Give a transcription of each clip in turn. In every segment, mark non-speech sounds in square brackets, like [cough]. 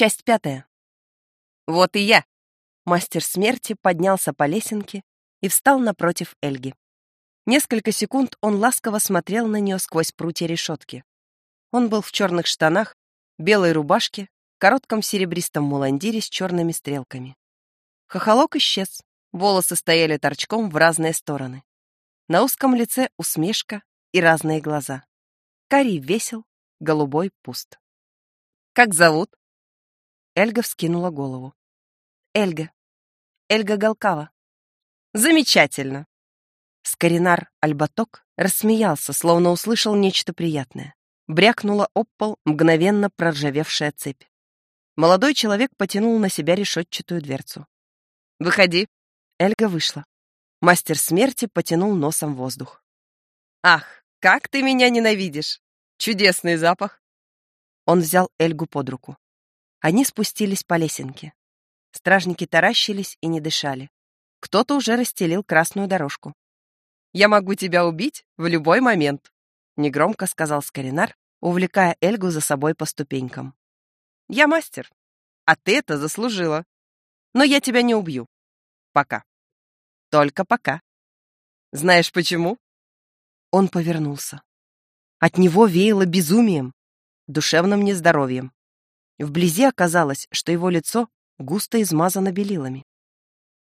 Часть пятая. Вот и я. Мастер смерти поднялся по лесенке и встал напротив Эльги. Несколько секунд он ласково смотрел на нее сквозь прутья решетки. Он был в черных штанах, белой рубашке, коротком серебристом муландире с черными стрелками. Хохолок исчез, волосы стояли торчком в разные стороны. На узком лице усмешка и разные глаза. Карий весел, голубой пуст. «Как зовут?» Эльга вскинула голову. «Эльга. Эльга Галкава». «Замечательно!» Скоринар Альбаток рассмеялся, словно услышал нечто приятное. Брякнула об пол мгновенно проржавевшая цепь. Молодой человек потянул на себя решетчатую дверцу. «Выходи!» Эльга вышла. Мастер смерти потянул носом воздух. «Ах, как ты меня ненавидишь! Чудесный запах!» Он взял Эльгу под руку. Они спустились по лесенке. Стражники таращились и не дышали. Кто-то уже расстелил красную дорожку. «Я могу тебя убить в любой момент», — негромко сказал Скоринар, увлекая Эльгу за собой по ступенькам. «Я мастер, а ты это заслужила. Но я тебя не убью. Пока. Только пока. Знаешь почему?» Он повернулся. От него веяло безумием, душевным нездоровьем. Вблизи оказалось, что его лицо густо измазано белилами.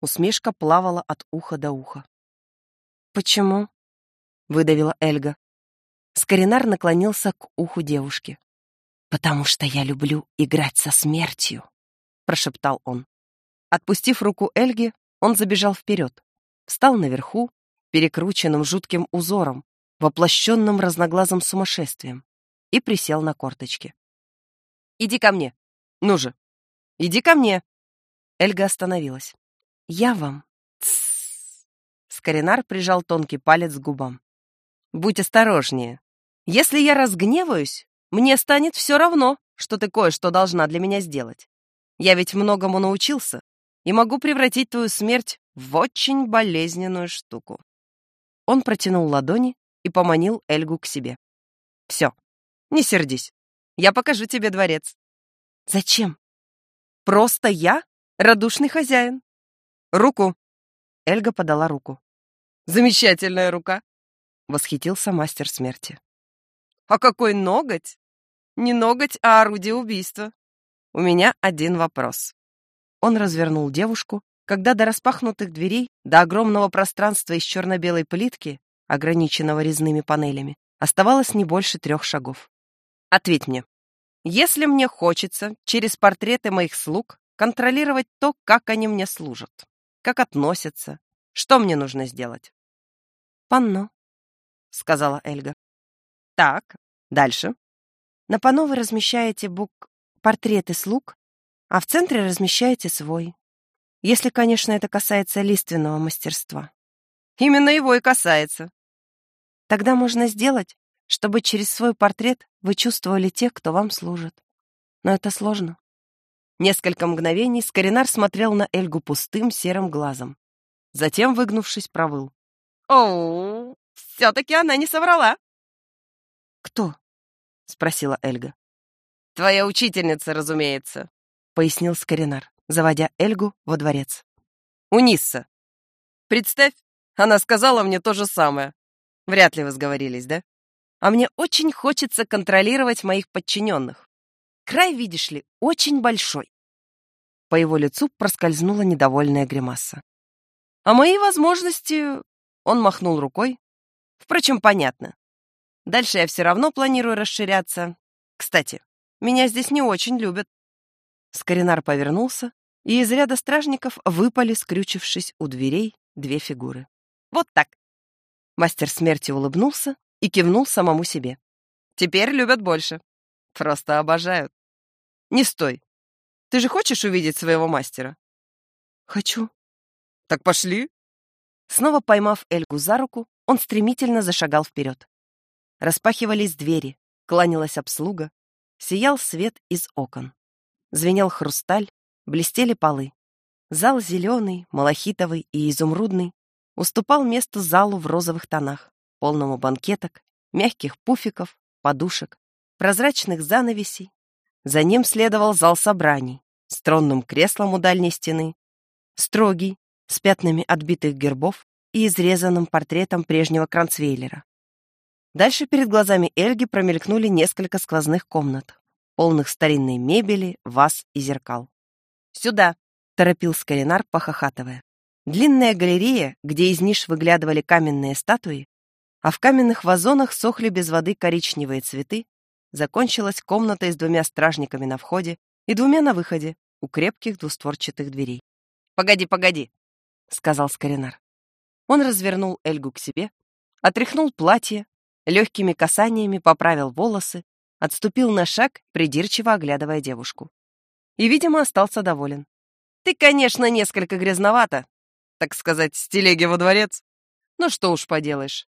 Усмешка плавала от уха до уха. «Почему?» — выдавила Эльга. Скоринар наклонился к уху девушки. «Потому что я люблю играть со смертью», — прошептал он. Отпустив руку Эльги, он забежал вперед, встал наверху, перекрученным жутким узором, воплощенным разноглазым сумасшествием, и присел на корточки. «Иди ко мне! Ну же! Иди ко мне!» Эльга остановилась. «Я вам Скоринар прижал тонкий палец к губам. «Будь осторожнее. Если я разгневаюсь, мне станет все равно, что ты кое-что должна для меня сделать. Я ведь многому научился и могу превратить твою смерть в очень болезненную штуку». Он протянул ладони и поманил Эльгу к себе. «Все, не сердись. Я покажу тебе дворец». «Зачем?» «Просто я радушный хозяин. Руку!» Эльга подала руку. Замечательная рука!» — восхитился мастер смерти. «А какой ноготь? Не ноготь, а орудие убийства. У меня один вопрос». Он развернул девушку, когда до распахнутых дверей, до огромного пространства из черно-белой плитки, ограниченного резными панелями, оставалось не больше трех шагов. «Ответь мне, если мне хочется через портреты моих слуг контролировать то, как они мне служат, как относятся, что мне нужно сделать?» «Панно», — сказала Эльга. «Так, дальше». На панно вы размещаете бук портреты слуг, а в центре размещаете свой. Если, конечно, это касается лиственного мастерства. Именно его и касается. Тогда можно сделать, чтобы через свой портрет вы чувствовали тех, кто вам служит. Но это сложно. Несколько мгновений Скоринар смотрел на Эльгу пустым серым глазом. Затем, выгнувшись, провыл. О, все-таки она не соврала. Кто? спросила Эльга. Твоя учительница, разумеется, пояснил Скоринар, заводя Эльгу во дворец. Унисса. Представь, она сказала мне то же самое. Вряд ли вы сговорились, да? А мне очень хочется контролировать моих подчиненных. Край, видишь ли, очень большой. По его лицу проскользнула недовольная гримаса. А мои возможности он махнул рукой. Впрочем, понятно. Дальше я все равно планирую расширяться. Кстати, меня здесь не очень любят. Скоринар повернулся, и из ряда стражников выпали, скрючившись у дверей, две фигуры. Вот так. Мастер смерти улыбнулся и кивнул самому себе. Теперь любят больше. Просто обожают. Не стой. Ты же хочешь увидеть своего мастера? Хочу. Так пошли. Снова поймав Эльгу за руку, он стремительно зашагал вперед. Распахивались двери, кланялась обслуга, сиял свет из окон. Звенел хрусталь, блестели полы. Зал зеленый, малахитовый и изумрудный уступал место залу в розовых тонах, полному банкеток, мягких пуфиков, подушек, прозрачных занавесей, За ним следовал зал собраний с тронным креслом у дальней стены, строгий, с пятнами отбитых гербов и изрезанным портретом прежнего Кранцвейлера. Дальше перед глазами Эльги промелькнули несколько сквозных комнат, полных старинной мебели, ваз и зеркал. «Сюда!» — торопил Скоринар, похохатывая. Длинная галерея, где из ниш выглядывали каменные статуи, а в каменных вазонах сохли без воды коричневые цветы, закончилась комната с двумя стражниками на входе и двумя на выходе у крепких двустворчатых дверей. «Погоди, погоди!» — сказал Скоринар. Он развернул Эльгу к себе, отряхнул платье, легкими касаниями поправил волосы, отступил на шаг, придирчиво оглядывая девушку. И, видимо, остался доволен. «Ты, конечно, несколько грязновата, так сказать, с телеги во дворец. Ну что уж поделаешь.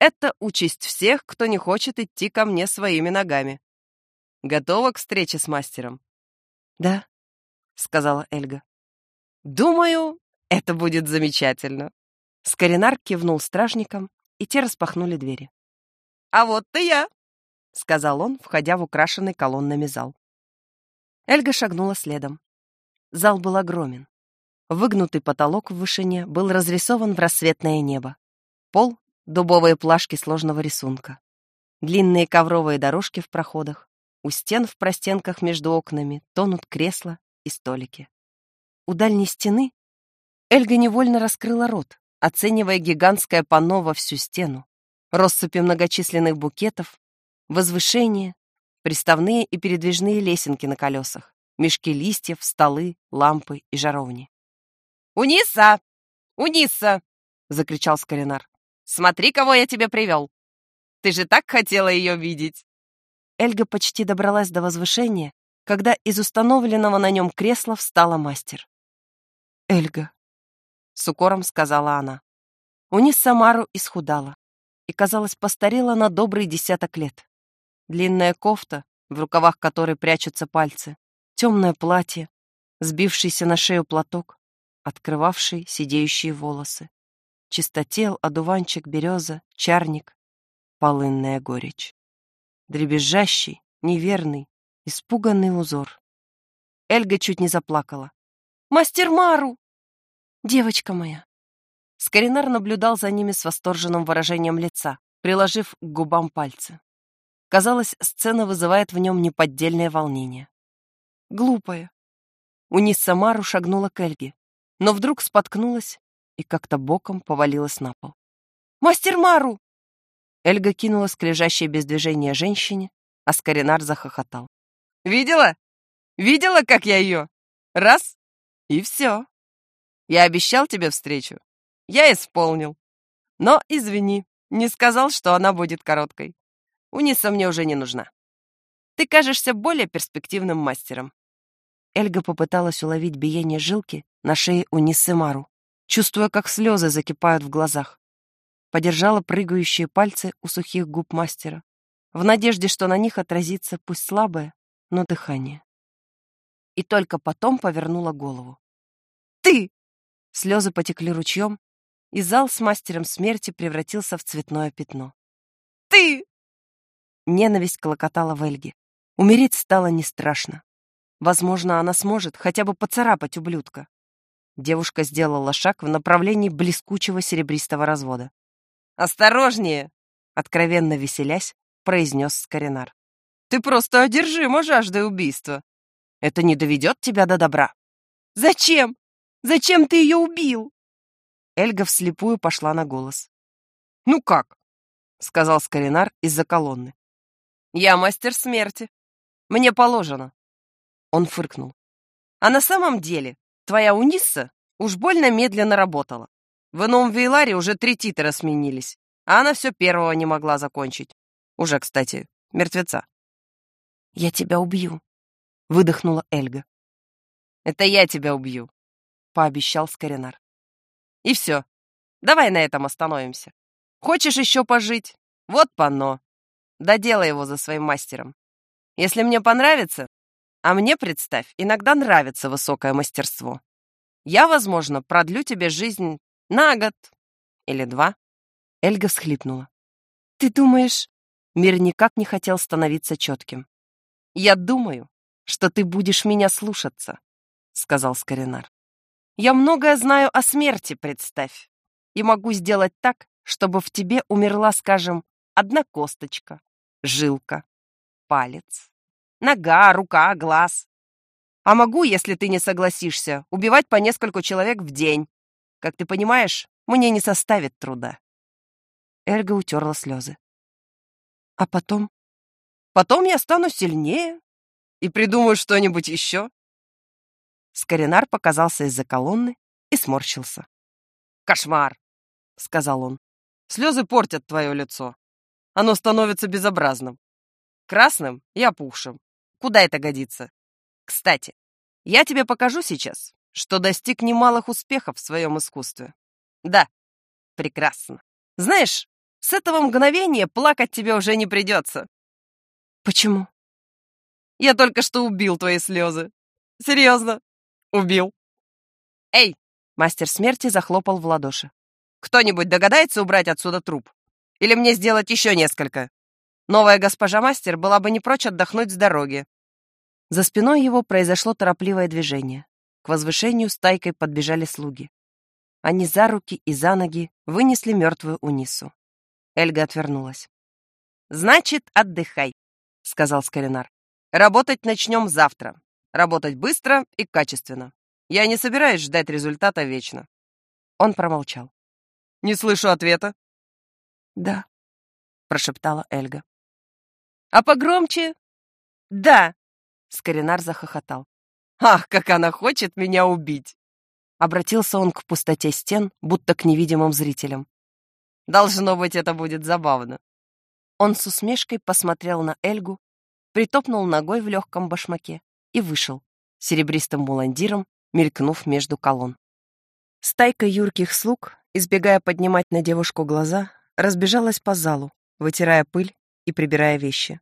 Это участь всех, кто не хочет идти ко мне своими ногами. Готова к встрече с мастером?» «Да», — сказала Эльга. «Думаю, это будет замечательно». Скоринар кивнул стражникам, и те распахнули двери. «А вот ты я!» — сказал он, входя в украшенный колоннами зал. Эльга шагнула следом. Зал был огромен. Выгнутый потолок в вышине был разрисован в рассветное небо. Пол — дубовые плашки сложного рисунка. Длинные ковровые дорожки в проходах. У стен в простенках между окнами тонут кресла и столики. У дальней стены Эльга невольно раскрыла рот, оценивая гигантское панно во всю стену, россыпи многочисленных букетов, возвышения, приставные и передвижные лесенки на колесах, мешки листьев, столы, лампы и жаровни. «Униса! Униса!» — закричал Скоринар. «Смотри, кого я тебе привел! Ты же так хотела ее видеть!» Эльга почти добралась до возвышения, когда из установленного на нем кресла встала мастер. «Эльга», — с укором сказала она. Унис Самару исхудала и, казалось, постарела на добрый десяток лет. Длинная кофта, в рукавах которой прячутся пальцы, темное платье, сбившийся на шею платок, открывавший сидеющие волосы. Чистотел, одуванчик, береза, чарник, полынная горечь. Дребезжащий, неверный, испуганный узор. Эльга чуть не заплакала. «Мастер Мару!» «Девочка моя!» Скоринар наблюдал за ними с восторженным выражением лица, приложив к губам пальцы. Казалось, сцена вызывает в нем неподдельное волнение. «Глупая!» Униса Мару шагнула к Эльге, но вдруг споткнулась и как-то боком повалилась на пол. «Мастер Мару!» Эльга кинулась к лежащей без движения женщине, а Скоринар захохотал. «Видела? Видела, как я ее? Раз — и все. Я обещал тебе встречу. Я исполнил. Но, извини, не сказал, что она будет короткой. Униса мне уже не нужна. Ты кажешься более перспективным мастером. Эльга попыталась уловить биение жилки на шее у Ниссемару, чувствуя, как слезы закипают в глазах. Подержала прыгающие пальцы у сухих губ мастера, в надежде, что на них отразится пусть слабое, но дыхание. И только потом повернула голову. «Ты!» Слезы потекли ручьем, и зал с мастером смерти превратился в цветное пятно. «Ты!» Ненависть клокотала в Эльге. Умереть стало не страшно. Возможно, она сможет хотя бы поцарапать ублюдка. Девушка сделала шаг в направлении блескучего серебристого развода. «Осторожнее!» — откровенно веселясь, произнес Скоринар. «Ты просто одержима жаждой убийства. Это не доведет тебя до добра». «Зачем? Зачем ты ее убил?» Эльга вслепую пошла на голос. «Ну как?» — сказал Скоринар из-за колонны. «Я мастер смерти. Мне положено. Он фыркнул. А на самом деле, твоя Унисса уж больно медленно работала. В ином Вейларе уже три титра сменились, а она все первого не могла закончить. Уже, кстати, мертвеца. «Я тебя убью», — выдохнула Эльга. «Это я тебя убью», — пообещал Скоринар. «И все. Давай на этом остановимся. Хочешь еще пожить? Вот панно. Доделай его за своим мастером. Если мне понравится, а мне, представь, иногда нравится высокое мастерство. Я, возможно, продлю тебе жизнь на год или два. Эльга всхлипнула. Ты думаешь... Мир никак не хотел становиться четким. Я думаю, что ты будешь меня слушаться», — сказал Скоринар. «Я многое знаю о смерти, представь, и могу сделать так, чтобы в тебе умерла, скажем, одна косточка, жилка, палец, нога, рука, глаз. А могу, если ты не согласишься, убивать по нескольку человек в день. Как ты понимаешь, мне не составит труда». Эльга утерла слезы. «А потом?» «Потом я стану сильнее и придумаю что-нибудь еще». Скоринар показался из-за колонны и сморщился. «Кошмар!» — сказал он. «Слезы портят твое лицо. Оно становится безобразным. Красным и опухшим. Куда это годится? Кстати, я тебе покажу сейчас, что достиг немалых успехов в своем искусстве. Да, прекрасно. Знаешь, с этого мгновения плакать тебе уже не придется. Почему? Я только что убил твои слезы. Серьезно, убил. Эй, мастер смерти захлопал в ладоши. Кто-нибудь догадается убрать отсюда труп? Или мне сделать еще несколько? Новая госпожа мастер была бы не прочь отдохнуть с дороги. За спиной его произошло торопливое движение. К возвышению стайкой подбежали слуги. Они за руки и за ноги вынесли мертвую Унису. Эльга отвернулась. «Значит, отдыхай», — сказал Скоринар. «Работать начнем завтра. Работать быстро и качественно. Я не собираюсь ждать результата вечно». Он промолчал. «Не слышу ответа». «Да», — прошептала Эльга. «А погромче?» «Да», — Скоринар захохотал. «Ах, как она хочет меня убить!» Обратился он к пустоте стен, будто к невидимым зрителям. «Должно быть, это будет забавно». Он с усмешкой посмотрел на Эльгу, притопнул ногой в легком башмаке и вышел, серебристым муландиром, мелькнув между колонн. Стайка юрких слуг, избегая поднимать на девушку глаза, разбежалась по залу, вытирая пыль и прибирая вещи.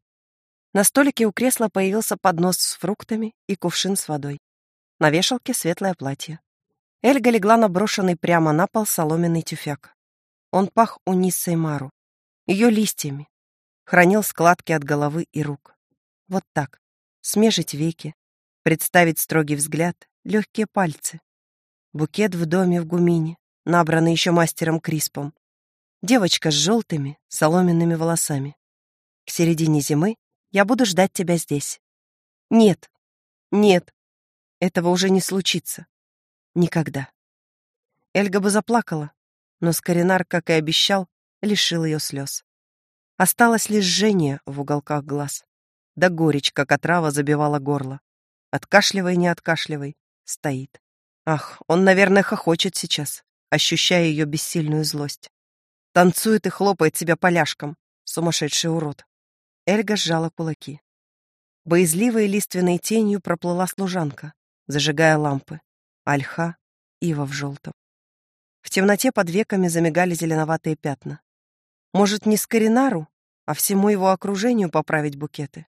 На столике у кресла появился поднос с фруктами и кувшин с водой. На вешалке светлое платье. Эльга легла на брошенный прямо на пол соломенный тюфяк. Он пах Униссой Мару, ее листьями, хранил складки от головы и рук. Вот так. Смежить веки, представить строгий взгляд, легкие пальцы. Букет в доме в Гумине, набранный еще мастером Криспом. Девочка с желтыми, соломенными волосами. К середине зимы я буду ждать тебя здесь. Нет, нет, этого уже не случится. Никогда. Эльга бы заплакала, но Скоринар, как и обещал, лишил ее слез. Осталось лишь жжение в уголках глаз. Да горечь, как отрава, забивала горло. Откашливай, не откашливай, стоит. Ах, он, наверное, хохочет сейчас, ощущая ее бессильную злость. Танцует и хлопает себя поляшком, сумасшедший урод. Эльга сжала кулаки. Боязливой лиственной тенью проплыла служанка, зажигая лампы. Ольха, ива в желтом. В темноте под веками замигали зеленоватые пятна. Может, не Скоринару, а всему его окружению поправить букеты?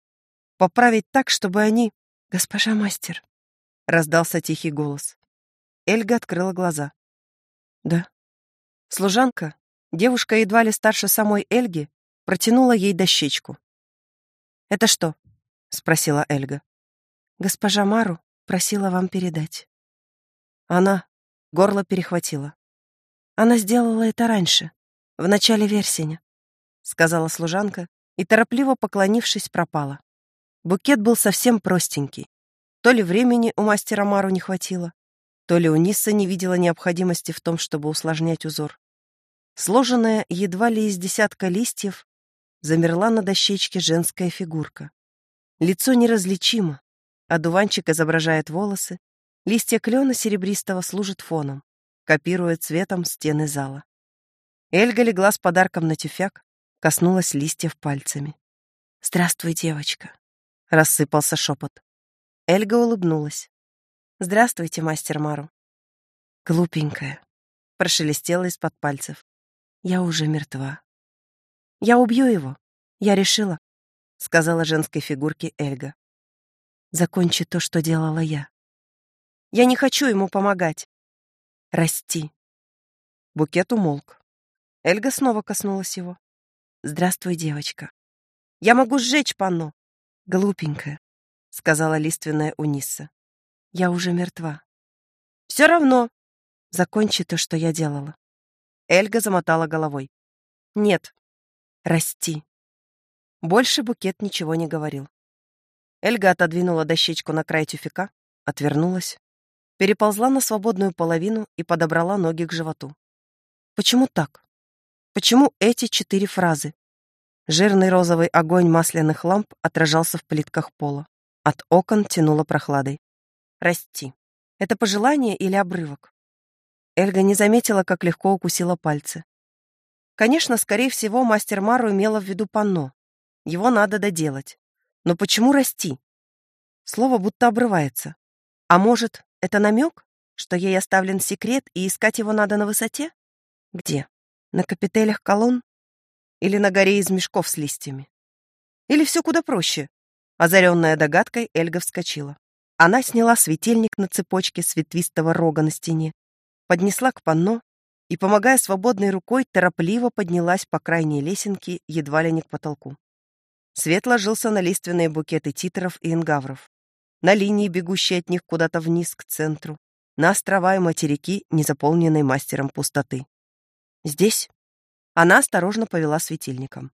Поправить так, чтобы они... «Госпожа мастер!» — раздался тихий голос. Эльга открыла глаза. «Да». Служанка, девушка едва ли старше самой Эльги, протянула ей дощечку. «Это что?» — спросила Эльга. «Госпожа Мару просила вам передать». Она горло перехватила. «Она сделала это раньше, в начале версеня», — сказала служанка и, торопливо поклонившись, пропала. Букет был совсем простенький. То ли времени у мастера Мару не хватило, то ли у Нисса не видела необходимости в том, чтобы усложнять узор. Сложенная едва ли из десятка листьев, замерла на дощечке женская фигурка. Лицо неразличимо, а дуванчик изображает волосы, листья клена серебристого служат фоном, копируя цветом стены зала. Эльга легла с подарком на тюфяк, коснулась листьев пальцами. «Здравствуй, девочка», — рассыпался шепот. Эльга улыбнулась. «Здравствуйте, мастер Мару». «Глупенькая», — прошелестела из-под пальцев. «Я уже мертва». «Я убью его. Я решила», — сказала женской фигурке Эльга. «Закончи то, что делала я». «Я не хочу ему помогать». «Расти». Букет умолк. Эльга снова коснулась его. «Здравствуй, девочка». «Я могу сжечь панно». «Глупенькая», — сказала лиственная Унисса. «Я уже мертва. Все равно. Закончи то, что я делала». Эльга замотала головой. «Нет. Расти». Больше букет ничего не говорил. Эльга отодвинула дощечку на край тюфика, отвернулась, переползла на свободную половину и подобрала ноги к животу. Почему так? Почему эти четыре фразы? Жирный розовый огонь масляных ламп отражался в плитках пола. От окон тянуло прохладой. Расти. Это пожелание или обрывок? Эльга не заметила, как легко укусила пальцы. Конечно, скорее всего, мастер Мару имела в виду панно. Его надо доделать. Но почему расти? Слово будто обрывается. А может, это намек, что ей оставлен секрет и искать его надо на высоте? Где? На капителях колонн? Или на горе из мешков с листьями? Или все куда проще? Озаренная догадкой, Эльга вскочила. Она сняла светильник на цепочке с ветвистого рога на стене, поднесла к панно и, помогая свободной рукой, торопливо поднялась по крайней лесенке, едва ли не к потолку. Свет ложился на лиственные букеты титров и ингавров, на линии, бегущие от них куда-то вниз к центру, на острова и материки, не заполненные мастером пустоты. Здесь она осторожно повела светильником.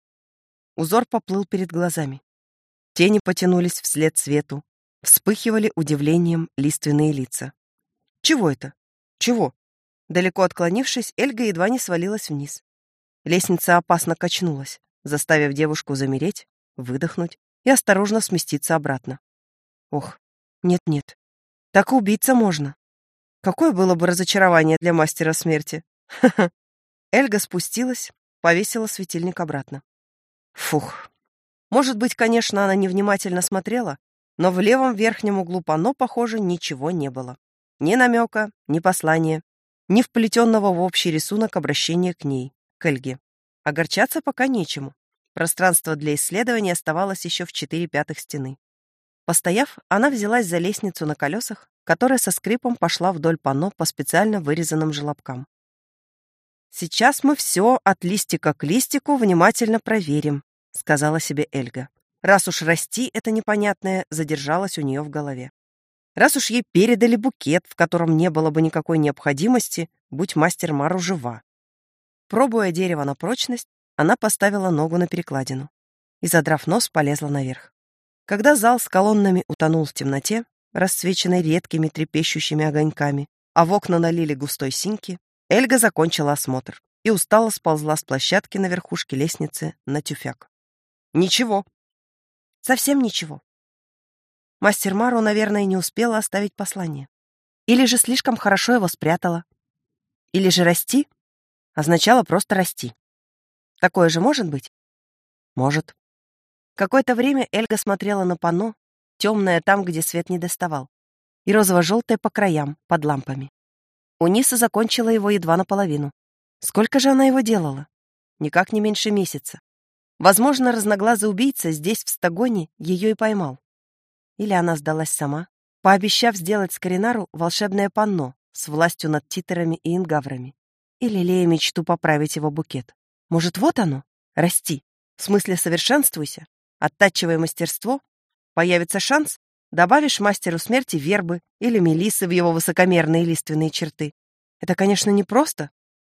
Узор поплыл перед глазами. Тени потянулись вслед свету, вспыхивали удивлением лиственные лица. Чего это? Чего? Далеко отклонившись, Эльга едва не свалилась вниз. Лестница опасно качнулась, заставив девушку замереть, выдохнуть и осторожно сместиться обратно. Ох, нет-нет, так убиться можно. Какое было бы разочарование для мастера смерти. Эльга спустилась, повесила светильник обратно. Фух. Может быть, конечно, она невнимательно смотрела, но в левом верхнем углу панно, похоже, ничего не было. Ни намека, ни послания, ни вплетенного в общий рисунок обращения к ней, к Эльге. Огорчаться пока нечему. Пространство для исследования оставалось еще в четыре пятых стены. Постояв, она взялась за лестницу на колесах, которая со скрипом пошла вдоль панно по специально вырезанным желобкам. «Сейчас мы все от листика к листику внимательно проверим», — сказала себе Эльга. Раз уж расти это непонятное задержалось у нее в голове. Раз уж ей передали букет, в котором не было бы никакой необходимости, будь мастер Мару жива. Пробуя дерево на прочность, она поставила ногу на перекладину и, задрав нос, полезла наверх. Когда зал с колоннами утонул в темноте, расцвеченной редкими трепещущими огоньками, а в окна налили густой синьки, Эльга закончила осмотр и устало сползла с площадки на верхушке лестницы на тюфяк. Ничего. Совсем ничего. Мастер Мару, наверное, не успела оставить послание. Или же слишком хорошо его спрятала. Или же расти означало просто расти. Такое же может быть? Может. Какое-то время Эльга смотрела на панно, темное там, где свет не доставал, и розово-желтое по краям, под лампами. Униса закончила его едва наполовину. Сколько же она его делала? Никак не меньше месяца. Возможно, разноглазый убийца здесь, в Стагоне, ее и поймал. Или она сдалась сама, пообещав сделать Скоринару волшебное панно с властью над титерами и ингаврами. Или лея мечту поправить его букет. Может, вот оно? Расти. В смысле, совершенствуйся. Оттачивая мастерство, появится шанс Добавишь мастеру смерти вербы или мелисы в его высокомерные лиственные черты. Это, конечно, непросто,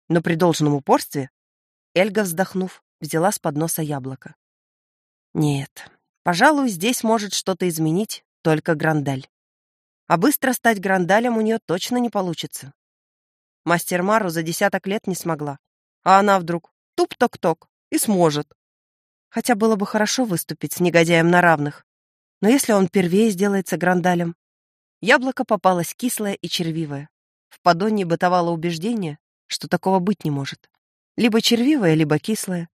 но при должном упорстве Эльга, вздохнув, взяла с подноса яблоко. Нет, пожалуй, здесь может что-то изменить только Грандаль. А быстро стать Грандалем у нее точно не получится. Мастер Мару за десяток лет не смогла, а она вдруг туп-ток-ток и сможет. Хотя было бы хорошо выступить с негодяем на равных, но если он первее сделается грандалем? Яблоко попалось кислое и червивое. В подонне бытовало убеждение, что такого быть не может. Либо червивое, либо кислое.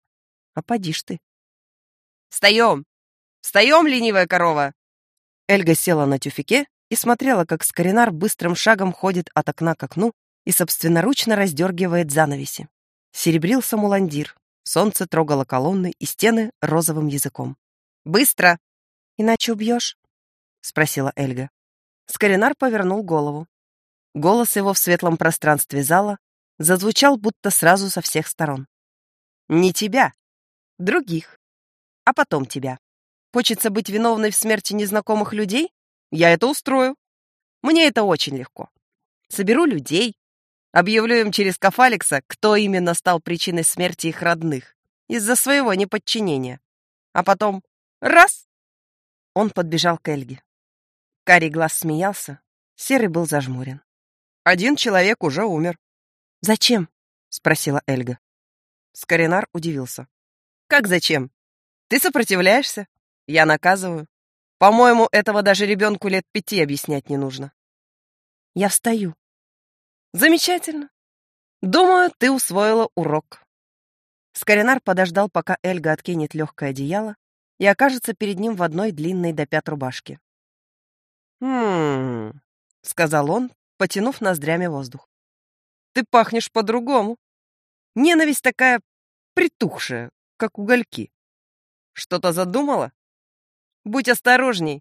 А поди ж ты. «Встаем! Встаем, ленивая корова!» Эльга села на тюфике и смотрела, как Скоринар быстрым шагом ходит от окна к окну и собственноручно раздергивает занавеси. Серебрился муландир. Солнце трогало колонны и стены розовым языком. «Быстро! Иначе убьешь?» — спросила Эльга. Скоринар повернул голову. Голос его в светлом пространстве зала зазвучал будто сразу со всех сторон. «Не тебя, других, а потом тебя. Хочется быть виновной в смерти незнакомых людей? Я это устрою. Мне это очень легко. Соберу людей, объявлю им через Кафалекса, кто именно стал причиной смерти их родных из-за своего неподчинения. А потом раз! Он подбежал к Эльге. Карий глаз смеялся, серый был зажмурен. Один человек уже умер. «Зачем?» — спросила Эльга. Скоринар удивился. «Как зачем? Ты сопротивляешься? Я наказываю. По-моему, этого даже ребенку лет пяти объяснять не нужно». «Я встаю». «Замечательно. Думаю, ты усвоила урок». Скоринар подождал, пока Эльга откинет легкое одеяло и окажется перед ним в одной длинной до пят рубашке. «Хм...» — сказал он, потянув ноздрями воздух. «Ты пахнешь по-другому. Ненависть такая притухшая, как угольки. Что-то задумала? Будь осторожней.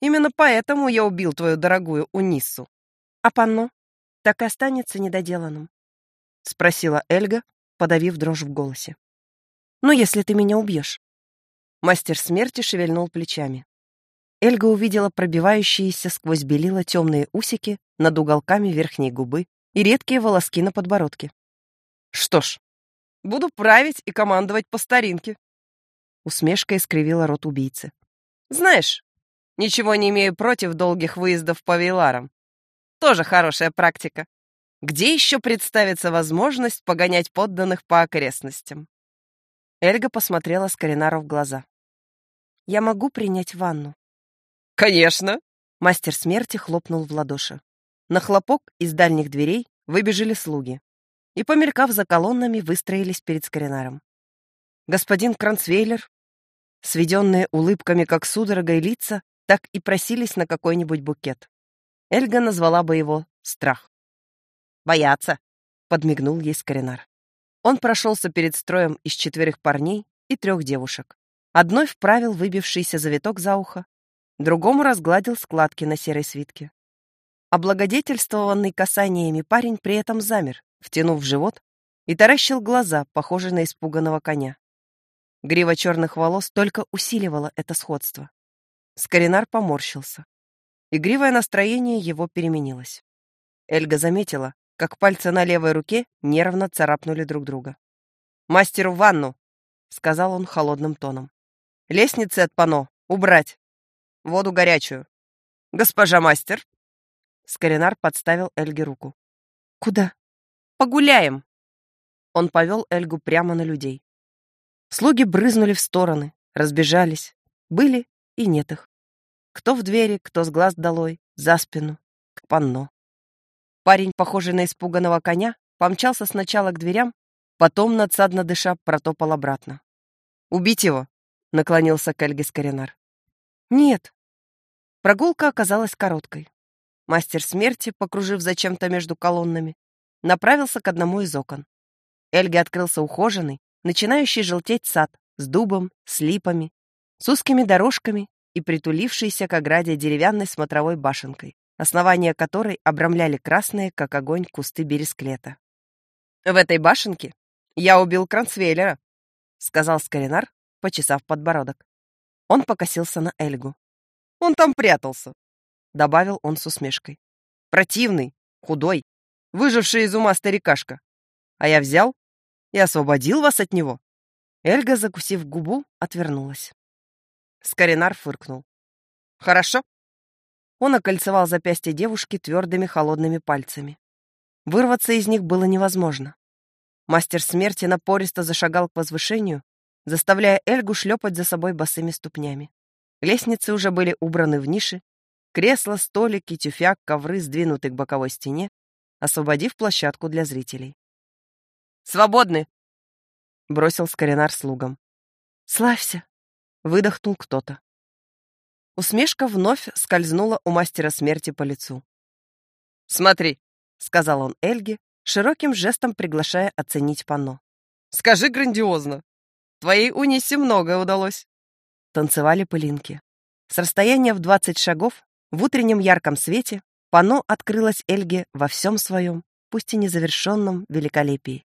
Именно поэтому я убил твою дорогую Униссу. А панно так и останется недоделанным?» — спросила Эльга, подавив дрожь в голосе. «Ну, если ты меня убьешь». Мастер смерти шевельнул плечами. Эльга увидела пробивающиеся сквозь белила темные усики над уголками верхней губы и редкие волоски на подбородке. «Что ж, буду править и командовать по старинке». Усмешка искривила рот убийцы. «Знаешь, ничего не имею против долгих выездов по Вейларам. Тоже хорошая практика. Где еще представится возможность погонять подданных по окрестностям?» Эльга посмотрела Скоринару в глаза. «Я могу принять ванну?» «Конечно!» Мастер смерти хлопнул в ладоши. На хлопок из дальних дверей выбежали слуги и, помелькав за колоннами, выстроились перед Скоринаром. Господин Кранцвейлер, сведенные улыбками как судорогой лица, так и просились на какой-нибудь букет. Эльга назвала бы его «страх». «Бояться», — подмигнул ей Скоринар. Он прошелся перед строем из четверых парней и трех девушек. Одной вправил выбившийся завиток за ухо, другому разгладил складки на серой свитке. Облагодетельствованный касаниями парень при этом замер, втянув живот, и таращил глаза, похожие на испуганного коня. Грива черных волос только усиливала это сходство. Скоринар поморщился. Игривое настроение его переменилось. Эльга заметила, как пальцы на левой руке нервно царапнули друг друга. «Мастеру в ванну!» — сказал он холодным тоном. «Лестницы от пано убрать! Воду горячую! Госпожа мастер!» Скоринар подставил Эльге руку. «Куда?» «Погуляем!» Он повел Эльгу прямо на людей. Слуги брызнули в стороны, разбежались. Были и нет их. Кто в двери, кто с глаз долой, за спину, к панно. Парень, похожий на испуганного коня, помчался сначала к дверям, потом, надсадно дыша, протопал обратно. «Убить его!» — наклонился к Эльге Скоринар. «Нет». Прогулка оказалась короткой. Мастер смерти, покружив зачем-то между колоннами, направился к одному из окон. Эльге открылся ухоженный, начинающий желтеть сад с дубом, с липами, с узкими дорожками и притулившийся к ограде деревянной смотровой башенкой основания которой обрамляли красные, как огонь, кусты бересклета. «В этой башенке я убил Кранцвейлера», — сказал Скоринар, почесав подбородок. Он покосился на Эльгу. «Он там прятался», — добавил он с усмешкой. «Противный, худой, выживший из ума старикашка. А я взял и освободил вас от него». Эльга, закусив губу, отвернулась. Скоринар фыркнул. «Хорошо, он окольцевал запястье девушки твердыми холодными пальцами. Вырваться из них было невозможно. Мастер смерти напористо зашагал к возвышению, заставляя Эльгу шлепать за собой босыми ступнями. Лестницы уже были убраны в ниши, кресла, столики, тюфяк, ковры сдвинуты к боковой стене, освободив площадку для зрителей. «Свободны!» — бросил Скоринар слугам. «Славься!» — выдохнул кто-то. Усмешка вновь скользнула у мастера смерти по лицу. «Смотри», — сказал он Эльге, широким жестом приглашая оценить панно. «Скажи грандиозно. Твоей Унисе многое удалось». Танцевали пылинки. С расстояния в двадцать шагов, в утреннем ярком свете, панно открылось Эльге во всем своем, пусть и незавершенном, великолепии.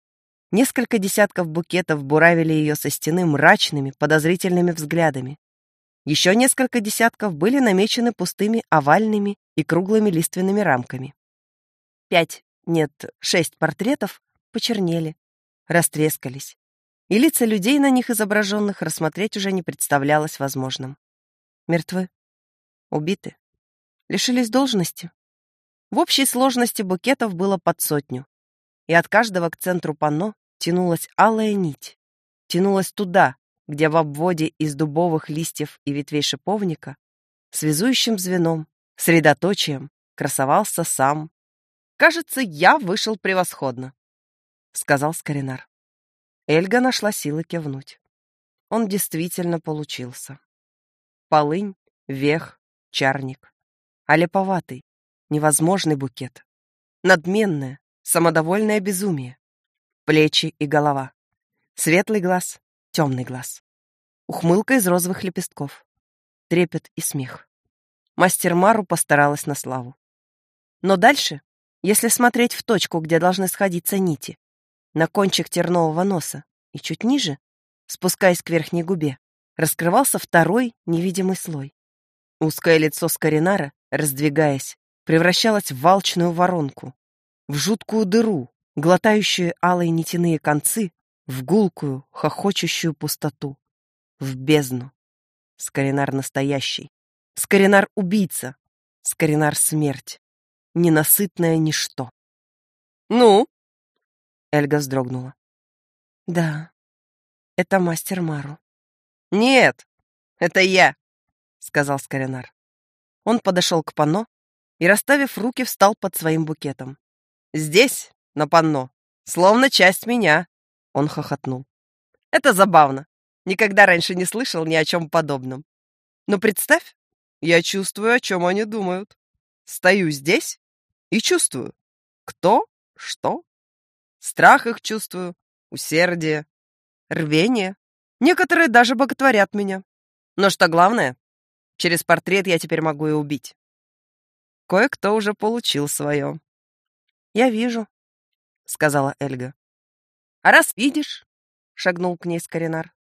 Несколько десятков букетов буравили ее со стены мрачными, подозрительными взглядами. Еще несколько десятков были намечены пустыми овальными и круглыми лиственными рамками. Пять, нет, шесть портретов почернели, растрескались, и лица людей на них изображенных рассмотреть уже не представлялось возможным. Мертвы, убиты, лишились должности. В общей сложности букетов было под сотню, и от каждого к центру панно тянулась алая нить, тянулась туда, где в обводе из дубовых листьев и ветвей шиповника связующим звеном, средоточием красовался сам. «Кажется, я вышел превосходно», — сказал Скоринар. Эльга нашла силы кивнуть. Он действительно получился. Полынь, вех, чарник. А невозможный букет. Надменное, самодовольное безумие. Плечи и голова. Светлый глаз, темный глаз. Ухмылка из розовых лепестков. Трепет и смех. Мастер Мару постаралась на славу. Но дальше, если смотреть в точку, где должны сходиться нити, на кончик тернового носа и чуть ниже, спускаясь к верхней губе, раскрывался второй невидимый слой. Узкое лицо Скоринара, раздвигаясь, превращалось в волчную воронку, в жуткую дыру, глотающую алые нитяные концы, в гулкую, хохочущую пустоту, в бездну. Скоринар настоящий. Скоринар-убийца. Скоринар-смерть. Ненасытное ничто. «Ну?» Эльга вздрогнула. «Да, это мастер Мару». «Нет, это я», — сказал Скоринар. Он подошел к панно и, расставив руки, встал под своим букетом. «Здесь, на панно, словно часть меня», — он хохотнул. «Это забавно. Никогда раньше не слышал ни о чем подобном. Но представь, я чувствую, о чем они думают. Стою здесь и чувствую, кто, что, Страх их чувствую, усердие, рвение. Некоторые даже боготворят меня. Но что главное, через портрет я теперь могу и убить. Кое-кто уже получил свое. «Я вижу», — сказала Эльга. «А раз видишь», — шагнул к ней Скоринар,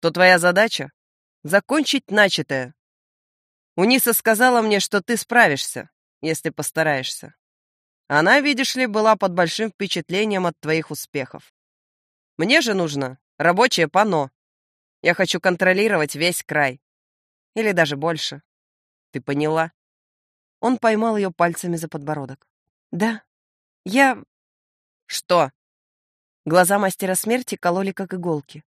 «то твоя задача — закончить начатое. Униса сказала мне, что ты справишься, если постараешься. Она, видишь ли, была под большим впечатлением от твоих успехов. Мне же нужно рабочее панно. Я хочу контролировать весь край. Или даже больше. Ты поняла?» Он поймал ее пальцами за подбородок. «Да, я...» «Что?» Глаза мастера смерти кололи, как иголки.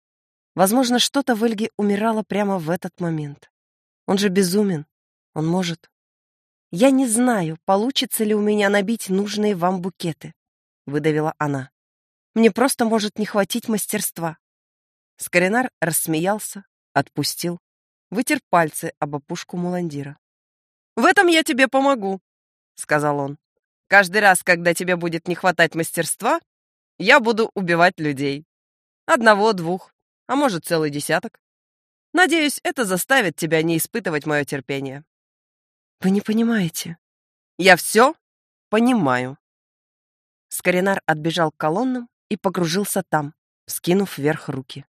Возможно, что-то в Эльге умирало прямо в этот момент. Он же безумен. Он может. «Я не знаю, получится ли у меня набить нужные вам букеты», — выдавила она. «Мне просто может не хватить мастерства». Скоринар рассмеялся, отпустил, вытер пальцы об опушку муландира. «В этом я тебе помогу», — сказал он. «Каждый раз, когда тебе будет не хватать мастерства, я буду убивать людей. Одного-двух, а может, целый десяток. Надеюсь, это заставит тебя не испытывать мое терпение. Вы не понимаете. Я все понимаю. Скоринар отбежал к колоннам и погружился там, скинув вверх руки.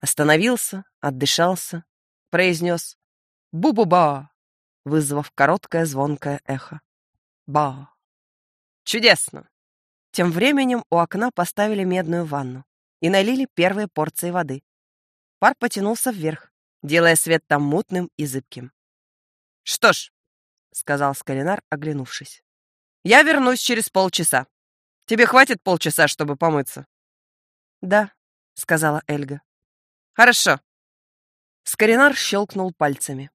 Остановился, отдышался, произнес «Бу-бу-ба», вызвав короткое звонкое эхо. «Ба». Чудесно. Тем временем у окна поставили медную ванну и налили первые порции воды. Пар потянулся вверх, делая свет там мутным и зыбким. Что ж, сказал Скалинар, оглянувшись. «Я вернусь через полчаса. Тебе хватит полчаса, чтобы помыться?» «Да», — сказала Эльга. «Хорошо». Скоринар щелкнул пальцами.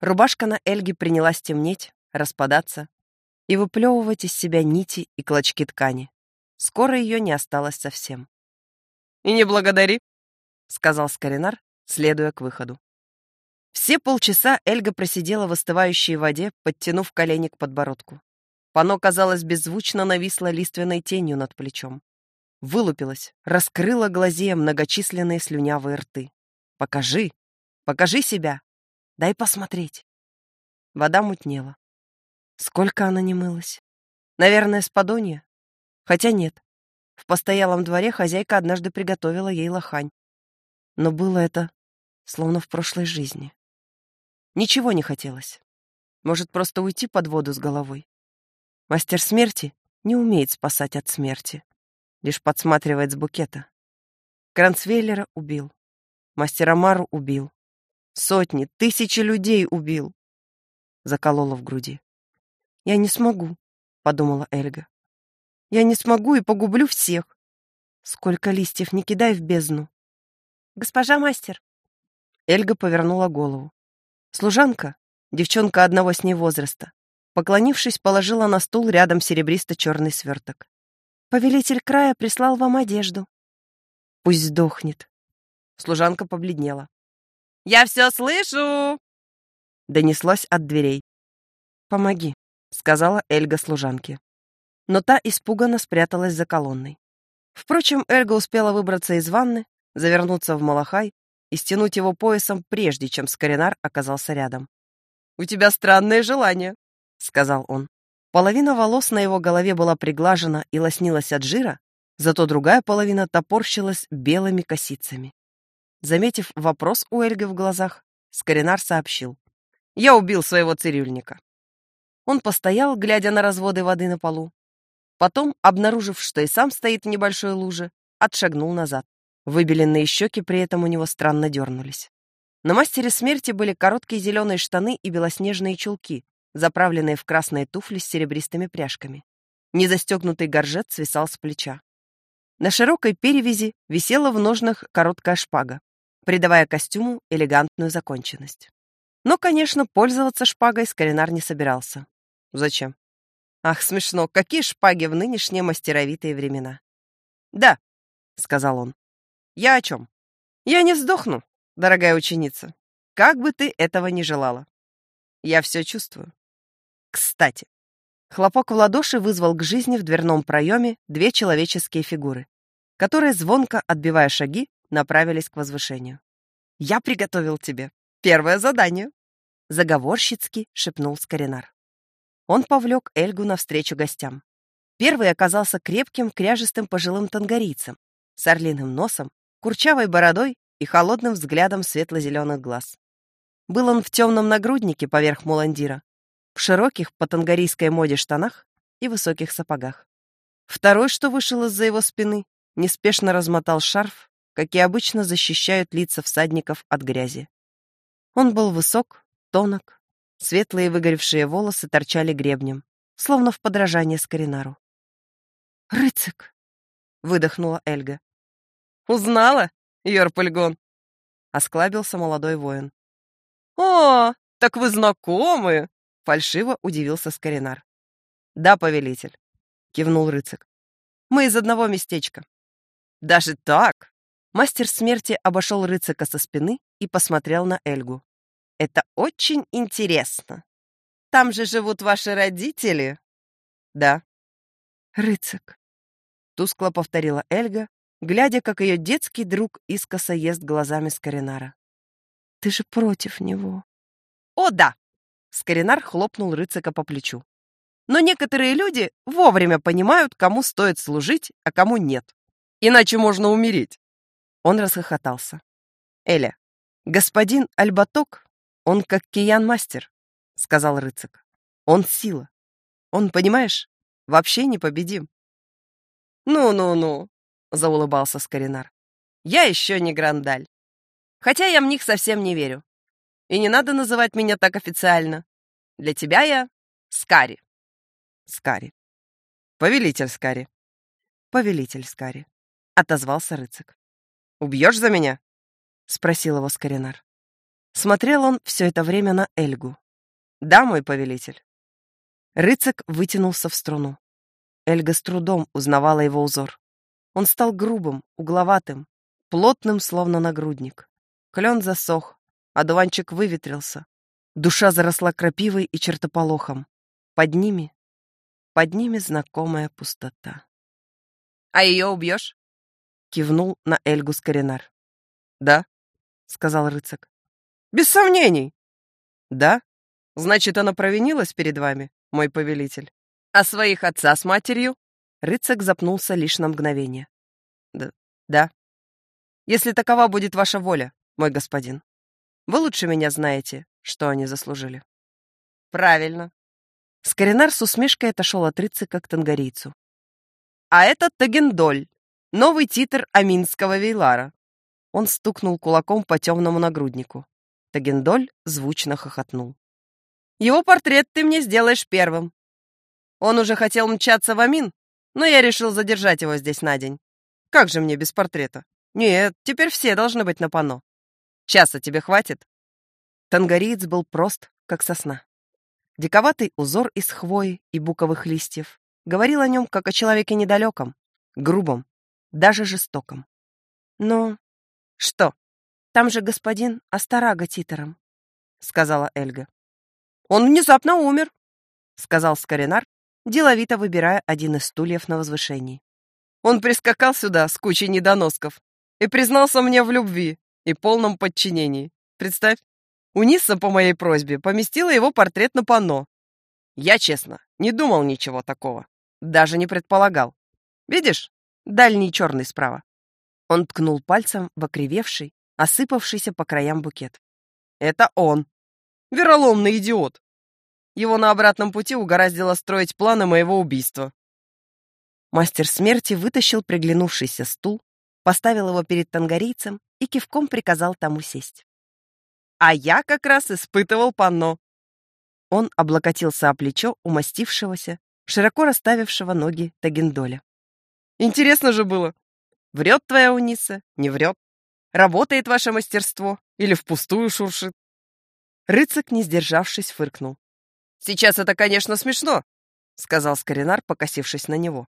Рубашка на Эльге принялась темнеть, распадаться и выплевывать из себя нити и клочки ткани. Скоро ее не осталось совсем. «И не благодари», — сказал Скоринар, следуя к выходу. Все полчаса Эльга просидела в остывающей воде, подтянув колени к подбородку. Пано, казалось, беззвучно нависло лиственной тенью над плечом. Вылупилась, раскрыла глазея многочисленные слюнявые рты. «Покажи! Покажи себя! Дай посмотреть!» Вода мутнела. Сколько она не мылась? Наверное, с подонья? Хотя нет. В постоялом дворе хозяйка однажды приготовила ей лохань. Но было это словно в прошлой жизни. Ничего не хотелось. Может, просто уйти под воду с головой? Мастер смерти не умеет спасать от смерти, лишь подсматривает с букета. Кранцвейлера убил. Мастера Мару убил. Сотни, тысячи людей убил. Заколола в груди. «Я не смогу», — подумала Эльга. «Я не смогу и погублю всех. Сколько листьев не кидай в бездну». «Госпожа мастер». Эльга повернула голову. Служанка, девчонка одного с ней возраста, поклонившись, положила на стул рядом серебристо-черный сверток. «Повелитель края прислал вам одежду». «Пусть сдохнет». Служанка побледнела. «Я все слышу!» Донеслось от дверей. «Помоги», — сказала Эльга служанке. Но та испуганно спряталась за колонной. Впрочем, Эльга успела выбраться из ванны, завернуться в малахай и стянуть его поясом, прежде чем Скоринар оказался рядом. «У тебя странное желание», — сказал он. Половина волос на его голове была приглажена и лоснилась от жира, зато другая половина топорщилась белыми косицами. Заметив вопрос у Эльги в глазах, Скоринар сообщил. «Я убил своего цирюльника». Он постоял, глядя на разводы воды на полу. Потом, обнаружив, что и сам стоит в небольшой луже, отшагнул назад. Выбеленные щеки при этом у него странно дернулись. На мастере смерти были короткие зеленые штаны и белоснежные чулки, заправленные в красные туфли с серебристыми пряжками. Незастегнутый горжет свисал с плеча. На широкой перевязи висела в ножнах короткая шпага, придавая костюму элегантную законченность. Но, конечно, пользоваться шпагой Скоринар не собирался. Зачем? Ах, смешно, какие шпаги в нынешние мастеровитые времена. «Да», — сказал он, я о чем? Я не сдохну, дорогая ученица, как бы ты этого ни желала. Я все чувствую. Кстати, хлопок в ладоши вызвал к жизни в дверном проеме две человеческие фигуры, которые, звонко отбивая шаги, направились к возвышению. «Я приготовил тебе первое задание», — заговорщицки шепнул Скоринар. Он повлек Эльгу навстречу гостям. Первый оказался крепким, кряжестым пожилым тангарийцем с орлиным носом курчавой бородой и холодным взглядом светло-зеленых глаз. Был он в темном нагруднике поверх муландира, в широких по тангарийской моде штанах и высоких сапогах. Второй, что вышел из-за его спины, неспешно размотал шарф, как и обычно защищают лица всадников от грязи. Он был высок, тонок, светлые выгоревшие волосы торчали гребнем, словно в подражание Скоринару. «Рыцик!» — выдохнула Эльга. Узнала, Йорпульгон?» — осклабился молодой воин. «О, так вы знакомы!» — фальшиво удивился Скоринар. «Да, повелитель», — кивнул рыцарь. «Мы из одного местечка». «Даже так?» Мастер смерти обошел рыцака со спины и посмотрел на Эльгу. «Это очень интересно. Там же живут ваши родители?» «Да». «Рыцак», — тускло повторила Эльга, глядя, как ее детский друг искоса ест глазами Скоринара. «Ты же против него». «О, да!» — Скоринар хлопнул рыцака по плечу. «Но некоторые люди вовремя понимают, кому стоит служить, а кому нет. Иначе можно умереть». Он расхохотался. «Эля, господин Альбаток, он как киян-мастер», — сказал рыцак. «Он сила. Он, понимаешь, вообще непобедим». «Ну-ну-ну», — заулыбался Скоринар. «Я еще не Грандаль. Хотя я в них совсем не верю. И не надо называть меня так официально. Для тебя я Скари». «Скари. Повелитель Скари». «Повелитель Скари», — отозвался рыцак. «Убьешь за меня?» — спросил его Скоринар. Смотрел он все это время на Эльгу. «Да, мой повелитель». Рыцак вытянулся в струну. Эльга с трудом узнавала его узор. Он стал грубым, угловатым, плотным, словно нагрудник. Клен засох, одуванчик выветрился. Душа заросла крапивой и чертополохом. Под ними, под ними знакомая пустота. «А ее убьешь?» — кивнул на Эльгу Скоринар. «Да», — сказал рыцак. «Без сомнений». «Да? Значит, она провинилась перед вами, мой повелитель? А своих отца с матерью?» Рыцак запнулся лишь на мгновение. Да, да. Если такова будет ваша воля, мой господин. Вы лучше меня знаете, что они заслужили. Правильно. Скоринар с усмешкой отошел от рыцика к тангарийцу. А это Тагендоль, новый титр Аминского Вейлара. Он стукнул кулаком по темному нагруднику. Тагендоль звучно хохотнул. Его портрет ты мне сделаешь первым. Он уже хотел мчаться в Амин, но я решил задержать его здесь на день. Как же мне без портрета? Нет, теперь все должны быть на пано. Часа тебе хватит? Тангариец был прост, как сосна. Диковатый узор из хвои и буковых листьев говорил о нем как о человеке недалеком, грубом, даже жестоком. Но что? Там же господин Астарага титером, сказала Эльга. Он внезапно умер, сказал Скоринар, деловито выбирая один из стульев на возвышении. Он прискакал сюда с кучей недоносков и признался мне в любви и полном подчинении. Представь, Униса по моей просьбе поместила его портрет на панно. Я, честно, не думал ничего такого. Даже не предполагал. Видишь, дальний черный справа. Он ткнул пальцем в окривевший, осыпавшийся по краям букет. Это он. Вероломный идиот. Его на обратном пути угораздило строить планы моего убийства. Мастер смерти вытащил приглянувшийся стул, поставил его перед тангарийцем и кивком приказал тому сесть. А я как раз испытывал панно. Он облокотился о плечо умастившегося, широко расставившего ноги Тагендоля. Интересно же было. Врет твоя Униса, не врет. Работает ваше мастерство или впустую шуршит? Рыцак, не сдержавшись, фыркнул. «Сейчас это, конечно, смешно», — сказал Скоринар, покосившись на него.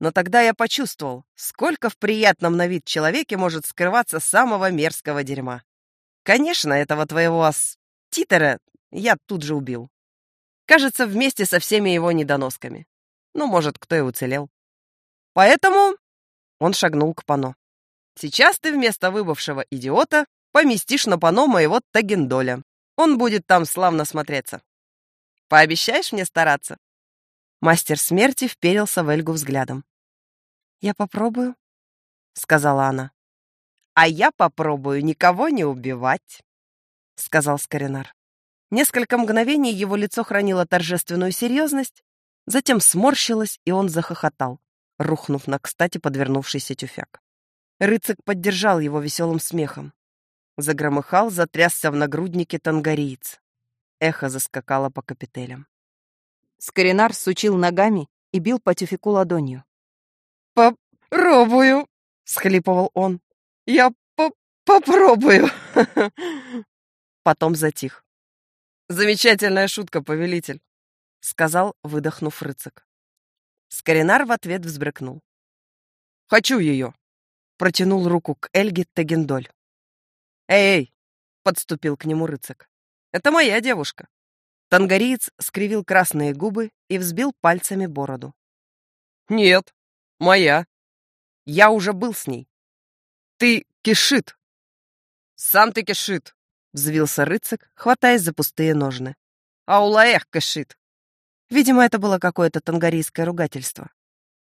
«Но тогда я почувствовал, сколько в приятном на вид человеке может скрываться самого мерзкого дерьма. Конечно, этого твоего ас... Титера я тут же убил. Кажется, вместе со всеми его недоносками. Ну, может, кто и уцелел. Поэтому он шагнул к пано. Сейчас ты вместо выбывшего идиота поместишь на пано моего Тагендоля. Он будет там славно смотреться. Пообещаешь мне стараться?» Мастер смерти вперился в Эльгу взглядом. «Я попробую», — сказала она а я попробую никого не убивать», — сказал Скоринар. Несколько мгновений его лицо хранило торжественную серьезность, затем сморщилось, и он захохотал, рухнув на кстати подвернувшийся тюфяк. Рыцик поддержал его веселым смехом. Загромыхал, затрясся в нагруднике тангариец. Эхо заскакало по капителям. Скоринар сучил ногами и бил по тюфяку ладонью. «Попробую!» — схлипывал он. Я по попробую. [laughs] Потом затих. Замечательная шутка, повелитель, сказал, выдохнув рыцак. Скоринар в ответ взбрыкнул. Хочу ее. Протянул руку к Эльге Тагендоль. Эй, подступил к нему рыцак. Это моя девушка. Тангариец скривил красные губы и взбил пальцами бороду. Нет, моя. Я уже был с ней. Ты кишит!» «Сам ты кишит!» — взвился рыцак, хватаясь за пустые ножны. «Аулаэх кишит!» Видимо, это было какое-то тангарийское ругательство.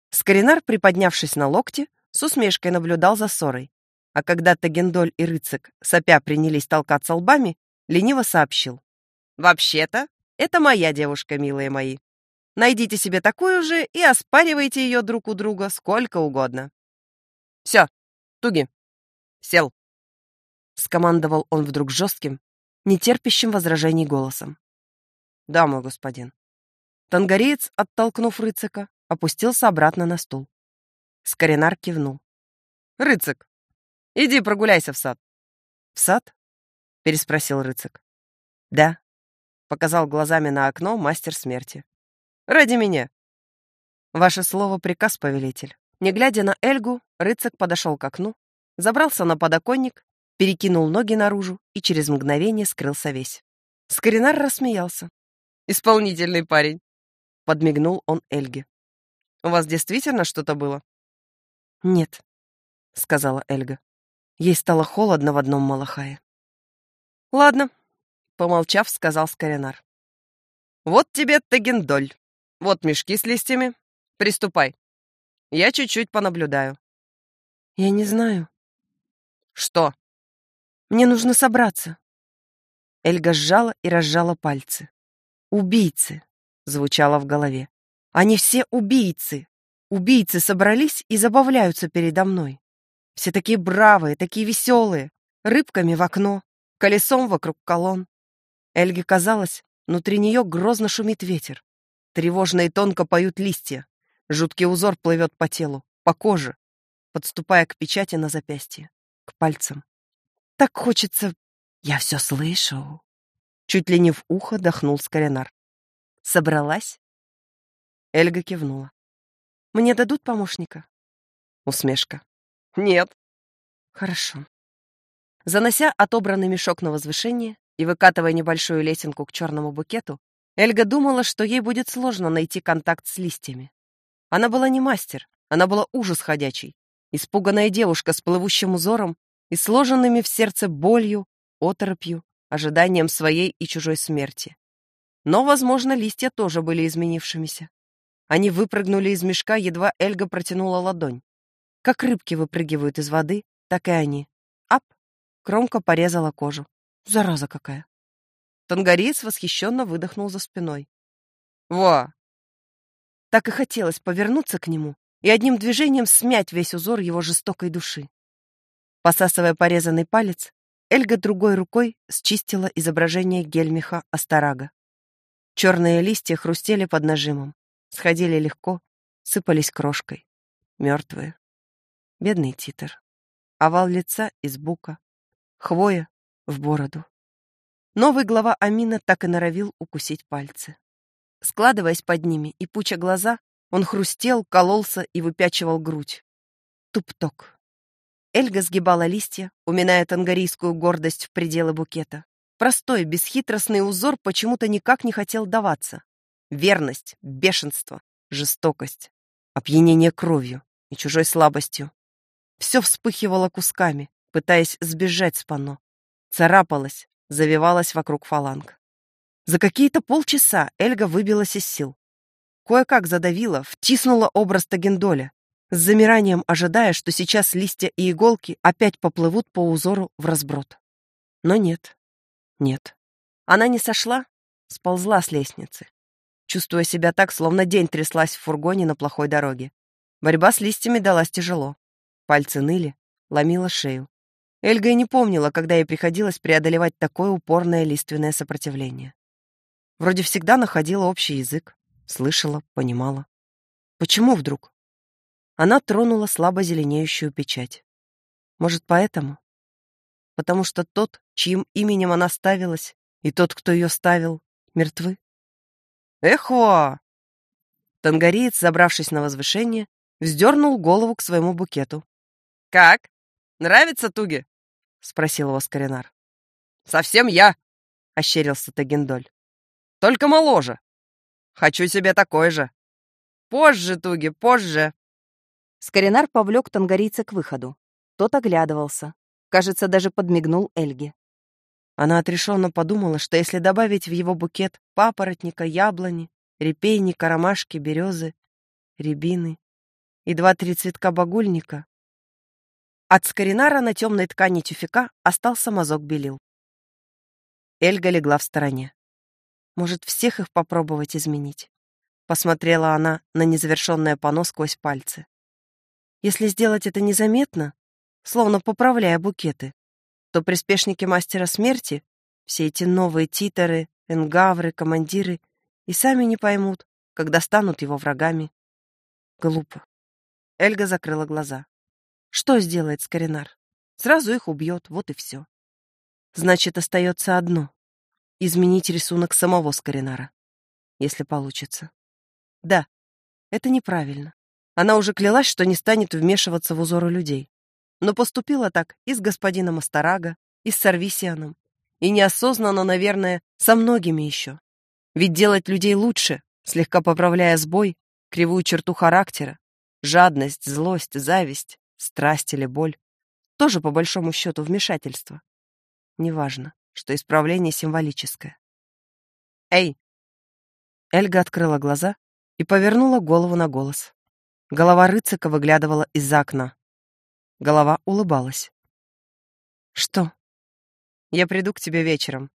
Скоринар, приподнявшись на локте, с усмешкой наблюдал за ссорой, а когда Тагендоль и рыцак, сопя, принялись толкаться лбами, лениво сообщил. «Вообще-то, это моя девушка, милые мои. Найдите себе такую же и оспаривайте ее друг у друга сколько угодно. Все, Туги, Сел!» Скомандовал он вдруг жестким, нетерпящим возражений голосом. «Да, мой господин». Тангареец, оттолкнув рыцака, опустился обратно на стул. Скоринар кивнул. «Рыцак, иди прогуляйся в сад». «В сад?» — переспросил рыцак. «Да», — показал глазами на окно мастер смерти. «Ради меня». «Ваше слово — приказ, повелитель». Не глядя на Эльгу, рыцак подошел к окну, забрался на подоконник, перекинул ноги наружу и через мгновение скрылся весь. Скоринар рассмеялся. «Исполнительный парень», — подмигнул он Эльге. «У вас действительно что-то было?» «Нет», — сказала Эльга. Ей стало холодно в одном Малахае. «Ладно», — помолчав, сказал Скоринар. «Вот тебе тагендоль. Вот мешки с листьями. Приступай. Я чуть-чуть понаблюдаю». «Я не знаю», что? Мне нужно собраться. Эльга сжала и разжала пальцы. «Убийцы!» — звучало в голове. «Они все убийцы! Убийцы собрались и забавляются передо мной. Все такие бравые, такие веселые, рыбками в окно, колесом вокруг колонн. Эльге казалось, внутри нее грозно шумит ветер. Тревожно и тонко поют листья. Жуткий узор плывет по телу, по коже, подступая к печати на запястье, к пальцам. Так хочется... Я все слышу. Чуть ли не в ухо дохнул Скоринар. Собралась? Эльга кивнула. Мне дадут помощника? Усмешка. Нет. Хорошо. Занося отобранный мешок на возвышение и выкатывая небольшую лесенку к черному букету, Эльга думала, что ей будет сложно найти контакт с листьями. Она была не мастер, она была ужас ходячий, испуганная девушка с плывущим узором и сложенными в сердце болью, оторопью, ожиданием своей и чужой смерти. Но, возможно, листья тоже были изменившимися. Они выпрыгнули из мешка, едва Эльга протянула ладонь. Как рыбки выпрыгивают из воды, так и они. Ап! Кромка порезала кожу. Зараза какая. Тангариец восхищенно выдохнул за спиной. «Во!» Так и хотелось повернуться к нему и одним движением смять весь узор его жестокой души. Посасывая порезанный палец, Эльга другой рукой счистила изображение Гельмиха Астарага. Черные листья хрустели под нажимом, сходили легко, сыпались крошкой. Мертвые. Бедный титр. Овал лица из бука. Хвоя в бороду. Новый глава Амина так и норовил укусить пальцы. Складываясь под ними и пуча глаза, он хрустел, кололся и выпячивал грудь. Тупток. Эльга сгибала листья, уминая тангарийскую гордость в пределы букета. Простой, бесхитростный узор почему-то никак не хотел даваться. Верность, бешенство, жестокость, опьянение кровью и чужой слабостью. Все вспыхивало кусками, пытаясь сбежать с панно. Царапалась, завивалась вокруг фаланг. За какие-то полчаса Эльга выбилась из сил. Кое-как задавила, втиснула образ Тагендоля, с замиранием ожидая, что сейчас листья и иголки опять поплывут по узору в разброд. Но нет, нет. Она не сошла, сползла с лестницы, чувствуя себя так, словно день тряслась в фургоне на плохой дороге. Борьба с листьями далась тяжело. Пальцы ныли, ломила шею. Эльга и не помнила, когда ей приходилось преодолевать такое упорное лиственное сопротивление. Вроде всегда находила общий язык, слышала, понимала. Почему вдруг? Она тронула слабо зеленеющую печать. Может, поэтому? Потому что тот, чьим именем она ставилась, и тот, кто ее ставил, мертвы? Эхо! Тангариец, забравшись на возвышение, вздернул голову к своему букету. «Как? Нравится Туги?» — спросил его Скоринар. «Совсем я!» — ощерился Тагендоль. «Только моложе. Хочу себе такой же. Позже, Туги, позже!» Скоринар повлек тангарийца к выходу. Тот оглядывался. Кажется, даже подмигнул Эльге. Она отрешенно подумала, что если добавить в его букет папоротника, яблони, репейника, ромашки, березы, рябины и два-три цветка багульника, от скоринара на темной ткани тюфяка остался мазок белил. Эльга легла в стороне. Может, всех их попробовать изменить? Посмотрела она на незавершенное панно сквозь пальцы. Если сделать это незаметно, словно поправляя букеты, то приспешники мастера смерти, все эти новые титоры, энгавры, командиры, и сами не поймут, когда станут его врагами. Глупо. Эльга закрыла глаза. Что сделает Скоринар? Сразу их убьет, вот и все. Значит, остается одно — изменить рисунок самого Скоринара, если получится. Да, это неправильно. Она уже клялась, что не станет вмешиваться в узоры людей. Но поступила так и с господином Астарага, и с Сарвисианом, и неосознанно, наверное, со многими еще. Ведь делать людей лучше, слегка поправляя сбой, кривую черту характера, жадность, злость, зависть, страсть или боль, тоже по большому счету вмешательство. Неважно, что исправление символическое. «Эй!» Эльга открыла глаза и повернула голову на голос. Голова рыцика выглядывала из-за окна. Голова улыбалась. «Что?» «Я приду к тебе вечером.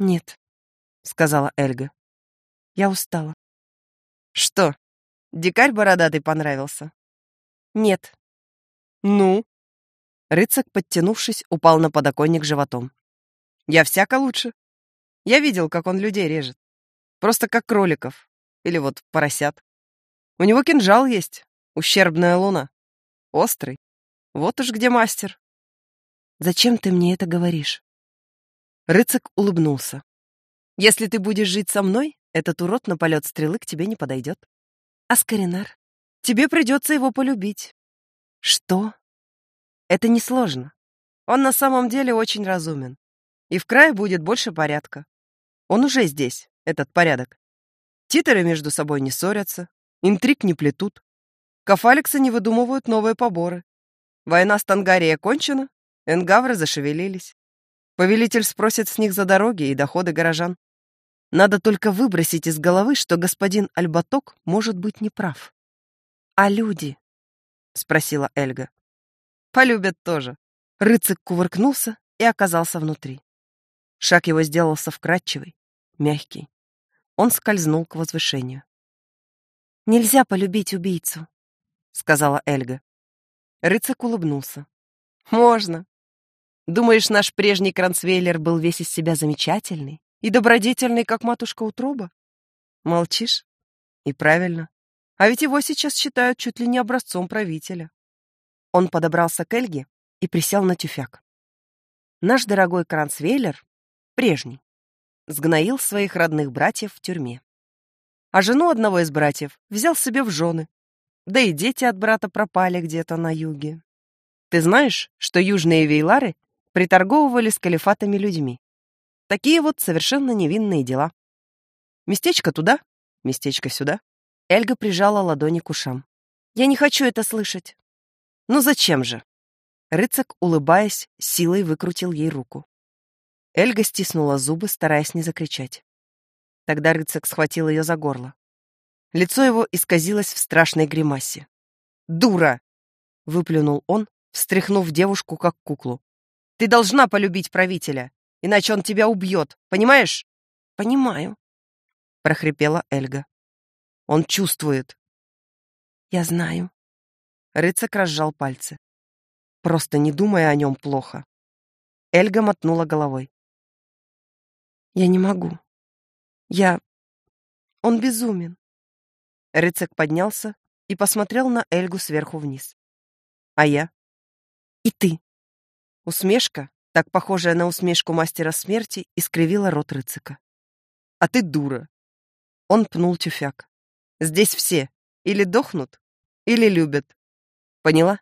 «Нет», — сказала Эльга. «Я устала». «Что, дикарь бородатый понравился?» «Нет». «Ну?» Рыцак, подтянувшись, упал на подоконник животом. «Я всяко лучше. Я видел, как он людей режет. Просто как кроликов. Или вот поросят. У него кинжал есть, ущербная луна. Острый. Вот уж где мастер. Зачем ты мне это говоришь? Рыцак улыбнулся. Если ты будешь жить со мной, этот урод на полет стрелы к тебе не подойдет. А Скоринар? Тебе придется его полюбить. Что? Это несложно. Он на самом деле очень разумен. И в крае будет больше порядка. Он уже здесь, этот порядок. Титеры между собой не ссорятся, интриг не плетут. Кафаликсы не выдумывают новые поборы. Война с Тангарией окончена, энгавры зашевелились. Повелитель спросит с них за дороги и доходы горожан. Надо только выбросить из головы, что господин Альбаток может быть неправ. «А люди?» — спросила Эльга. «Полюбят тоже». Рыцик кувыркнулся и оказался внутри. Шаг его сделался вкрадчивый, мягкий. Он скользнул к возвышению. «Нельзя полюбить убийцу», — сказала Эльга. Рыцак улыбнулся. «Можно. Думаешь, наш прежний Кранцвейлер был весь из себя замечательный и добродетельный, как матушка утроба? Молчишь? И правильно. А ведь его сейчас считают чуть ли не образцом правителя». Он подобрался к Эльге и присел на тюфяк. Наш дорогой Кранцвейлер, прежний, сгноил своих родных братьев в тюрьме. А жену одного из братьев взял себе в жены. Да и дети от брата пропали где-то на юге. Ты знаешь, что южные вейлары приторговывали с калифатами людьми? Такие вот совершенно невинные дела. Местечко туда, местечко сюда. Эльга прижала ладони к ушам. «Я не хочу это слышать». «Ну зачем же?» Рыцак, улыбаясь, силой выкрутил ей руку. Эльга стиснула зубы, стараясь не закричать. Тогда рыцак схватил ее за горло. Лицо его исказилось в страшной гримасе. «Дура!» — выплюнул он, встряхнув девушку как куклу. «Ты должна полюбить правителя, иначе он тебя убьет, понимаешь?» «Понимаю», — прохрипела Эльга. «Он чувствует». «Я знаю». Рыцак разжал пальцы. «Просто не думая о нем плохо». Эльга мотнула головой. Я не могу. Я... Он безумен. Рыцак поднялся и посмотрел на Эльгу сверху вниз. А я? И ты. Усмешка, так похожая на усмешку мастера смерти, искривила рот Рыцака. А ты дура. Он пнул тюфяк. Здесь все или дохнут, или любят. Поняла?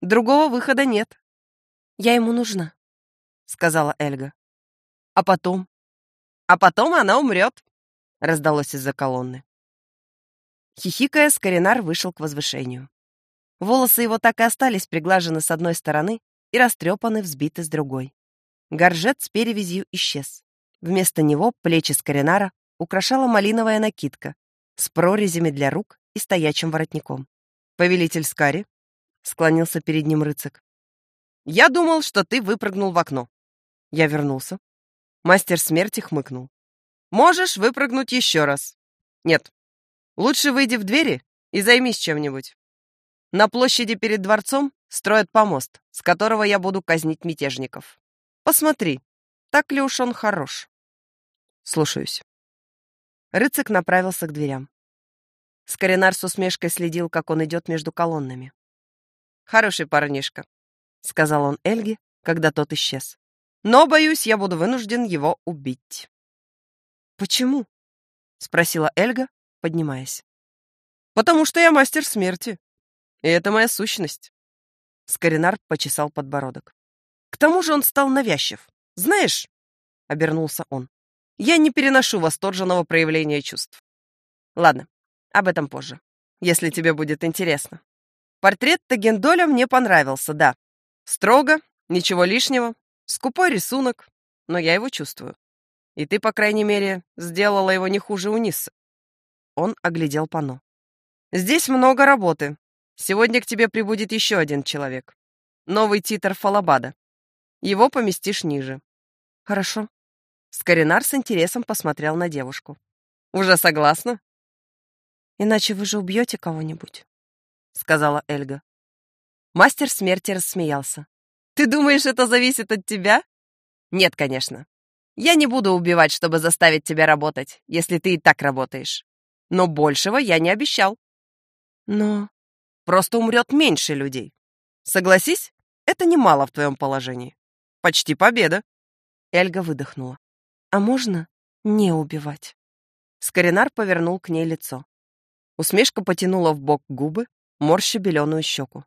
Другого выхода нет. Я ему нужна, сказала Эльга. А потом? А потом она умрет, раздалось из-за колонны. Хихикая, Скоринар вышел к возвышению. Волосы его так и остались приглажены с одной стороны и растрепаны, взбиты с другой. Горжет с перевязью исчез. Вместо него плечи Скоринара украшала малиновая накидка с прорезями для рук и стоячим воротником. «Повелитель Скари», — склонился перед ним рыцак. «Я думал, что ты выпрыгнул в окно». Я вернулся, Мастер смерти хмыкнул. «Можешь выпрыгнуть еще раз. Нет. Лучше выйди в двери и займись чем-нибудь. На площади перед дворцом строят помост, с которого я буду казнить мятежников. Посмотри, так ли уж он хорош». «Слушаюсь». Рыцак направился к дверям. Скоринар с усмешкой следил, как он идет между колоннами. «Хороший парнишка», — сказал он Эльге, когда тот исчез. Но, боюсь, я буду вынужден его убить. Почему? Спросила Эльга, поднимаясь. Потому что я мастер смерти. И это моя сущность. Скоринар почесал подбородок. К тому же он стал навязчив. Знаешь, обернулся он, я не переношу восторженного проявления чувств. Ладно, об этом позже, если тебе будет интересно. Портрет Тагендоля мне понравился, да. Строго, ничего лишнего, Скупой рисунок, но я его чувствую. И ты, по крайней мере, сделала его не хуже Униса. Он оглядел пано. Здесь много работы. Сегодня к тебе прибудет еще один человек. Новый титр Фалабада. Его поместишь ниже. Хорошо, Скоринар с интересом посмотрел на девушку. «Уже согласна?» «Иначе вы же убьете кого-нибудь», — сказала Эльга. Мастер смерти рассмеялся. «Ты думаешь, это зависит от тебя?» «Нет, конечно. Я не буду убивать, чтобы заставить тебя работать, если ты и так работаешь. Но большего я не обещал». «Но...» «Просто умрет меньше людей. Согласись, это немало в твоем положении. Почти победа». Эльга выдохнула. А можно не убивать? Скоринар повернул к ней лицо. Усмешка потянула в бок губы, морща беленую щеку.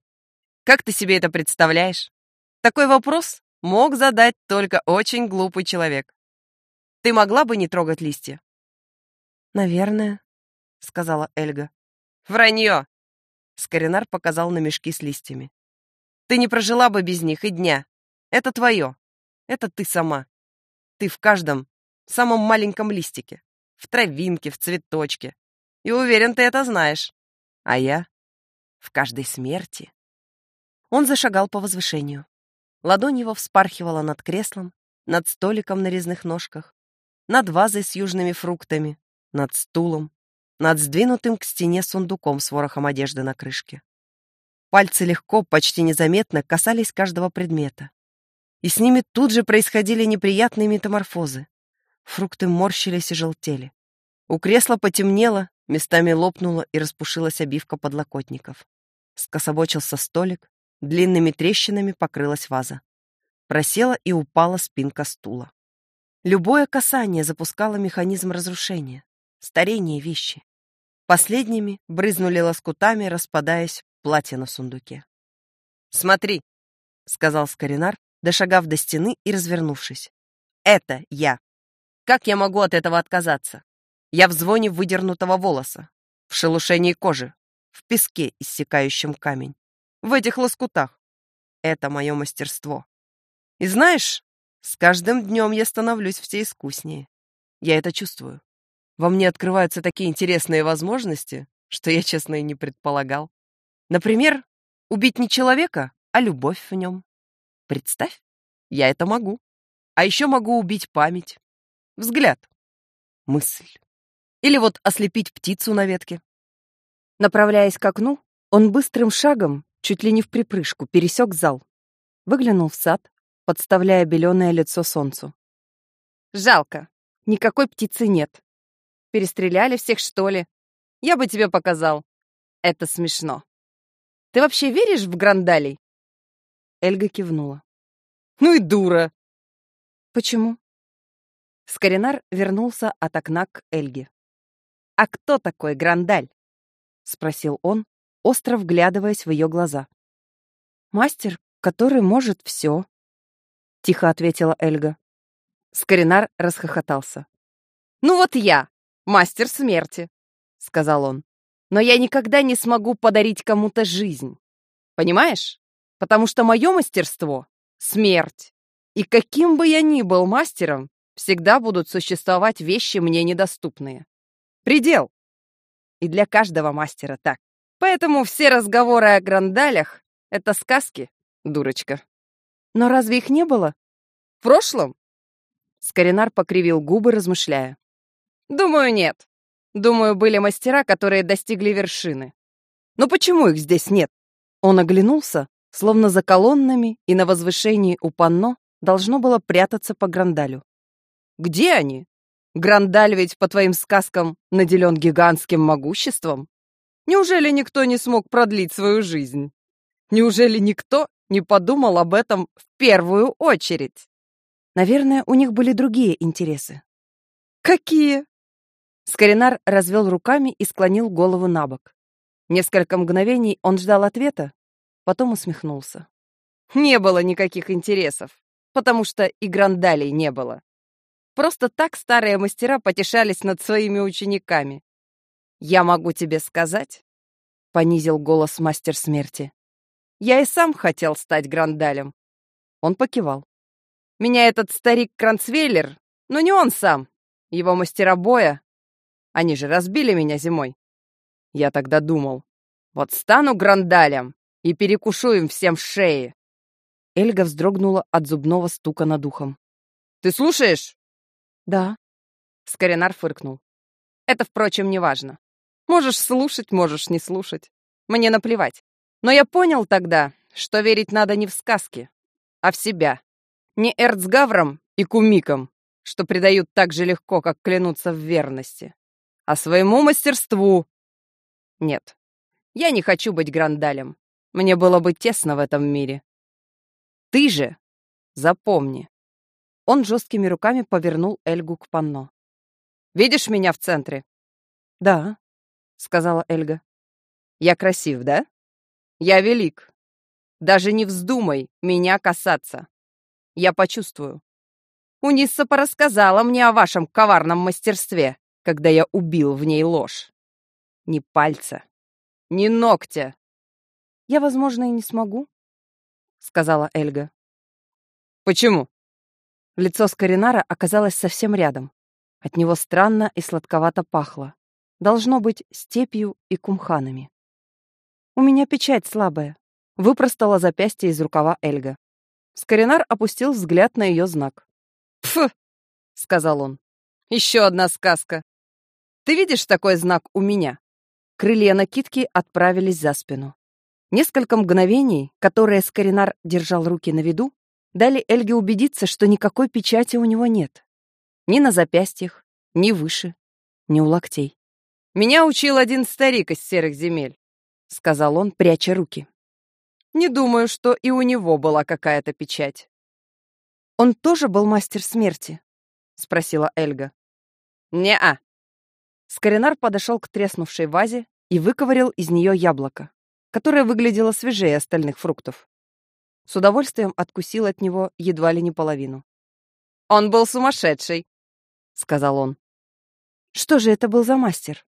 «Как ты себе это представляешь? Такой вопрос мог задать только очень глупый человек. Ты могла бы не трогать листья?» «Наверное», — сказала Эльга. «Вранье!» — Скоринар показал на мешки с листьями. «Ты не прожила бы без них и дня. Это твое. Это ты сама. Ты в каждом самом маленьком листике, в травинке, в цветочке. И уверен, ты это знаешь. А я в каждой смерти. Он зашагал по возвышению. Ладонь его вспархивала над креслом, над столиком на резных ножках, над вазой с южными фруктами, над стулом, над сдвинутым к стене сундуком с ворохом одежды на крышке. Пальцы легко, почти незаметно касались каждого предмета. И с ними тут же происходили неприятные метаморфозы. Фрукты морщились и желтели. У кресла потемнело, местами лопнула и распушилась обивка подлокотников. Скособочился столик, длинными трещинами покрылась ваза. Просела и упала спинка стула. Любое касание запускало механизм разрушения, старение вещи. Последними брызнули лоскутами, распадаясь платье на сундуке. «Смотри», — сказал Скоринар, дошагав до стены и развернувшись. «Это я». Как я могу от этого отказаться? Я в звоне выдернутого волоса, в шелушении кожи, в песке, иссекающем камень, в этих лоскутах. Это мое мастерство. И знаешь, с каждым днем я становлюсь все искуснее. Я это чувствую. Во мне открываются такие интересные возможности, что я, честно, и не предполагал. Например, убить не человека, а любовь в нем. Представь, я это могу. А еще могу убить память, Взгляд. Мысль. Или вот ослепить птицу на ветке. Направляясь к окну, он быстрым шагом, чуть ли не в припрыжку, пересек зал. Выглянул в сад, подставляя беленое лицо солнцу. «Жалко. Никакой птицы нет. Перестреляли всех, что ли? Я бы тебе показал. Это смешно. Ты вообще веришь в грандалей?» Эльга кивнула. «Ну и дура!» «Почему?» Скоринар вернулся от окна к Эльге. «А кто такой Грандаль?» — спросил он, остро вглядываясь в ее глаза. «Мастер, который может все», — тихо ответила Эльга. Скоринар расхохотался. «Ну вот я, мастер смерти», — сказал он. «Но я никогда не смогу подарить кому-то жизнь. Понимаешь? Потому что мое мастерство — смерть. И каким бы я ни был мастером, всегда будут существовать вещи мне недоступные. Предел. И для каждого мастера так. Поэтому все разговоры о грандалях — это сказки, дурочка. Но разве их не было? В прошлом? Скоринар покривил губы, размышляя. Думаю, нет. Думаю, были мастера, которые достигли вершины. Но почему их здесь нет? Он оглянулся, словно за колоннами, и на возвышении у панно должно было прятаться по грандалю. Где они? Грандаль ведь, по твоим сказкам, наделен гигантским могуществом. Неужели никто не смог продлить свою жизнь? Неужели никто не подумал об этом в первую очередь? Наверное, у них были другие интересы. Какие? Скоринар развел руками и склонил голову на бок. Несколько мгновений он ждал ответа, потом усмехнулся. Не было никаких интересов, потому что и грандалей не было. Просто так старые мастера потешались над своими учениками. «Я могу тебе сказать», — понизил голос мастер смерти, «я и сам хотел стать Грандалем». Он покивал. «Меня этот старик Кранцвейлер, но не он сам, его мастера боя. Они же разбили меня зимой. Я тогда думал, вот стану Грандалем и перекушу им всем шеи». Эльга вздрогнула от зубного стука над ухом. «Ты слушаешь?» Да. Скоринар фыркнул. Это, впрочем, не важно. Можешь слушать, можешь не слушать. Мне наплевать. Но я понял тогда, что верить надо не в сказки, а в себя. Не эрцгаврам и кумикам, что предают так же легко, как клянутся в верности, а своему мастерству. Нет, я не хочу быть грандалем. Мне было бы тесно в этом мире. Ты же запомни. Он жесткими руками повернул Эльгу к панно. «Видишь меня в центре?» «Да», — сказала Эльга. «Я красив, да? Я велик. Даже не вздумай меня касаться. Я почувствую. Унисса порассказала мне о вашем коварном мастерстве, когда я убил в ней ложь. Ни пальца, ни ногтя. Я, возможно, и не смогу, сказала Эльга. Почему? Лицо Скоринара оказалось совсем рядом. От него странно и сладковато пахло. Должно быть степью и кумханами. У меня печать слабая. Выпростала запястье из рукава Эльга. Скоринар опустил взгляд на ее знак. «Пф!» — сказал он. «Еще одна сказка. Ты видишь такой знак у меня?» Крылья накидки отправились за спину. Несколько мгновений, которые Скоринар держал руки на виду, дали Эльге убедиться, что никакой печати у него нет. Ни на запястьях, ни выше, ни у локтей. «Меня учил один старик из серых земель», — сказал он, пряча руки. «Не думаю, что и у него была какая-то печать». «Он тоже был мастер смерти?» — спросила Эльга. «Не-а». Скоринар подошел к треснувшей вазе и выковырял из нее яблоко, которое выглядело свежее остальных фруктов с удовольствием откусил от него едва ли не половину. «Он был сумасшедший», — сказал он. «Что же это был за мастер?»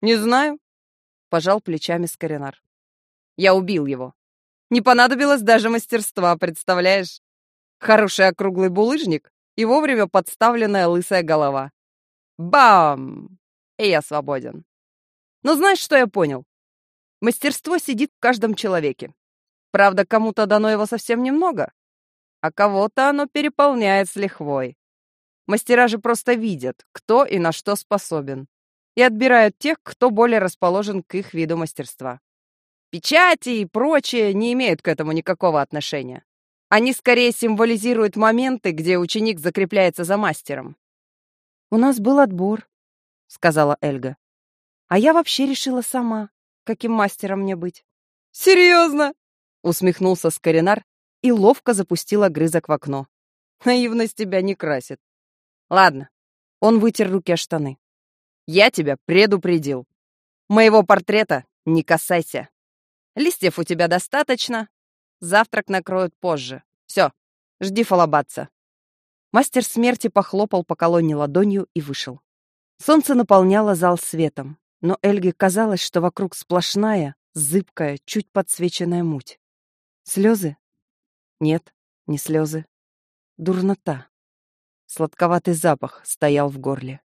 «Не знаю», — пожал плечами Скоринар. «Я убил его. Не понадобилось даже мастерства, представляешь? Хороший округлый булыжник и вовремя подставленная лысая голова. Бам! И я свободен. Но знаешь, что я понял? Мастерство сидит в каждом человеке. Правда, кому-то дано его совсем немного, а кого-то оно переполняет с лихвой. Мастера же просто видят, кто и на что способен, и отбирают тех, кто более расположен к их виду мастерства. Печати и прочее не имеют к этому никакого отношения. Они скорее символизируют моменты, где ученик закрепляется за мастером. «У нас был отбор», — сказала Эльга. «А я вообще решила сама, каким мастером мне быть». «Серьезно?» Усмехнулся Скоринар и ловко запустил огрызок в окно. Наивность тебя не красит. Ладно. Он вытер руки о штаны. Я тебя предупредил. Моего портрета не касайся. Листьев у тебя достаточно. Завтрак накроют позже. Все, жди фалабатца. Мастер смерти похлопал по колонне ладонью и вышел. Солнце наполняло зал светом, но Эльге казалось, что вокруг сплошная, зыбкая, чуть подсвеченная муть. Слезы? Нет, не слезы. Дурнота. Сладковатый запах стоял в горле.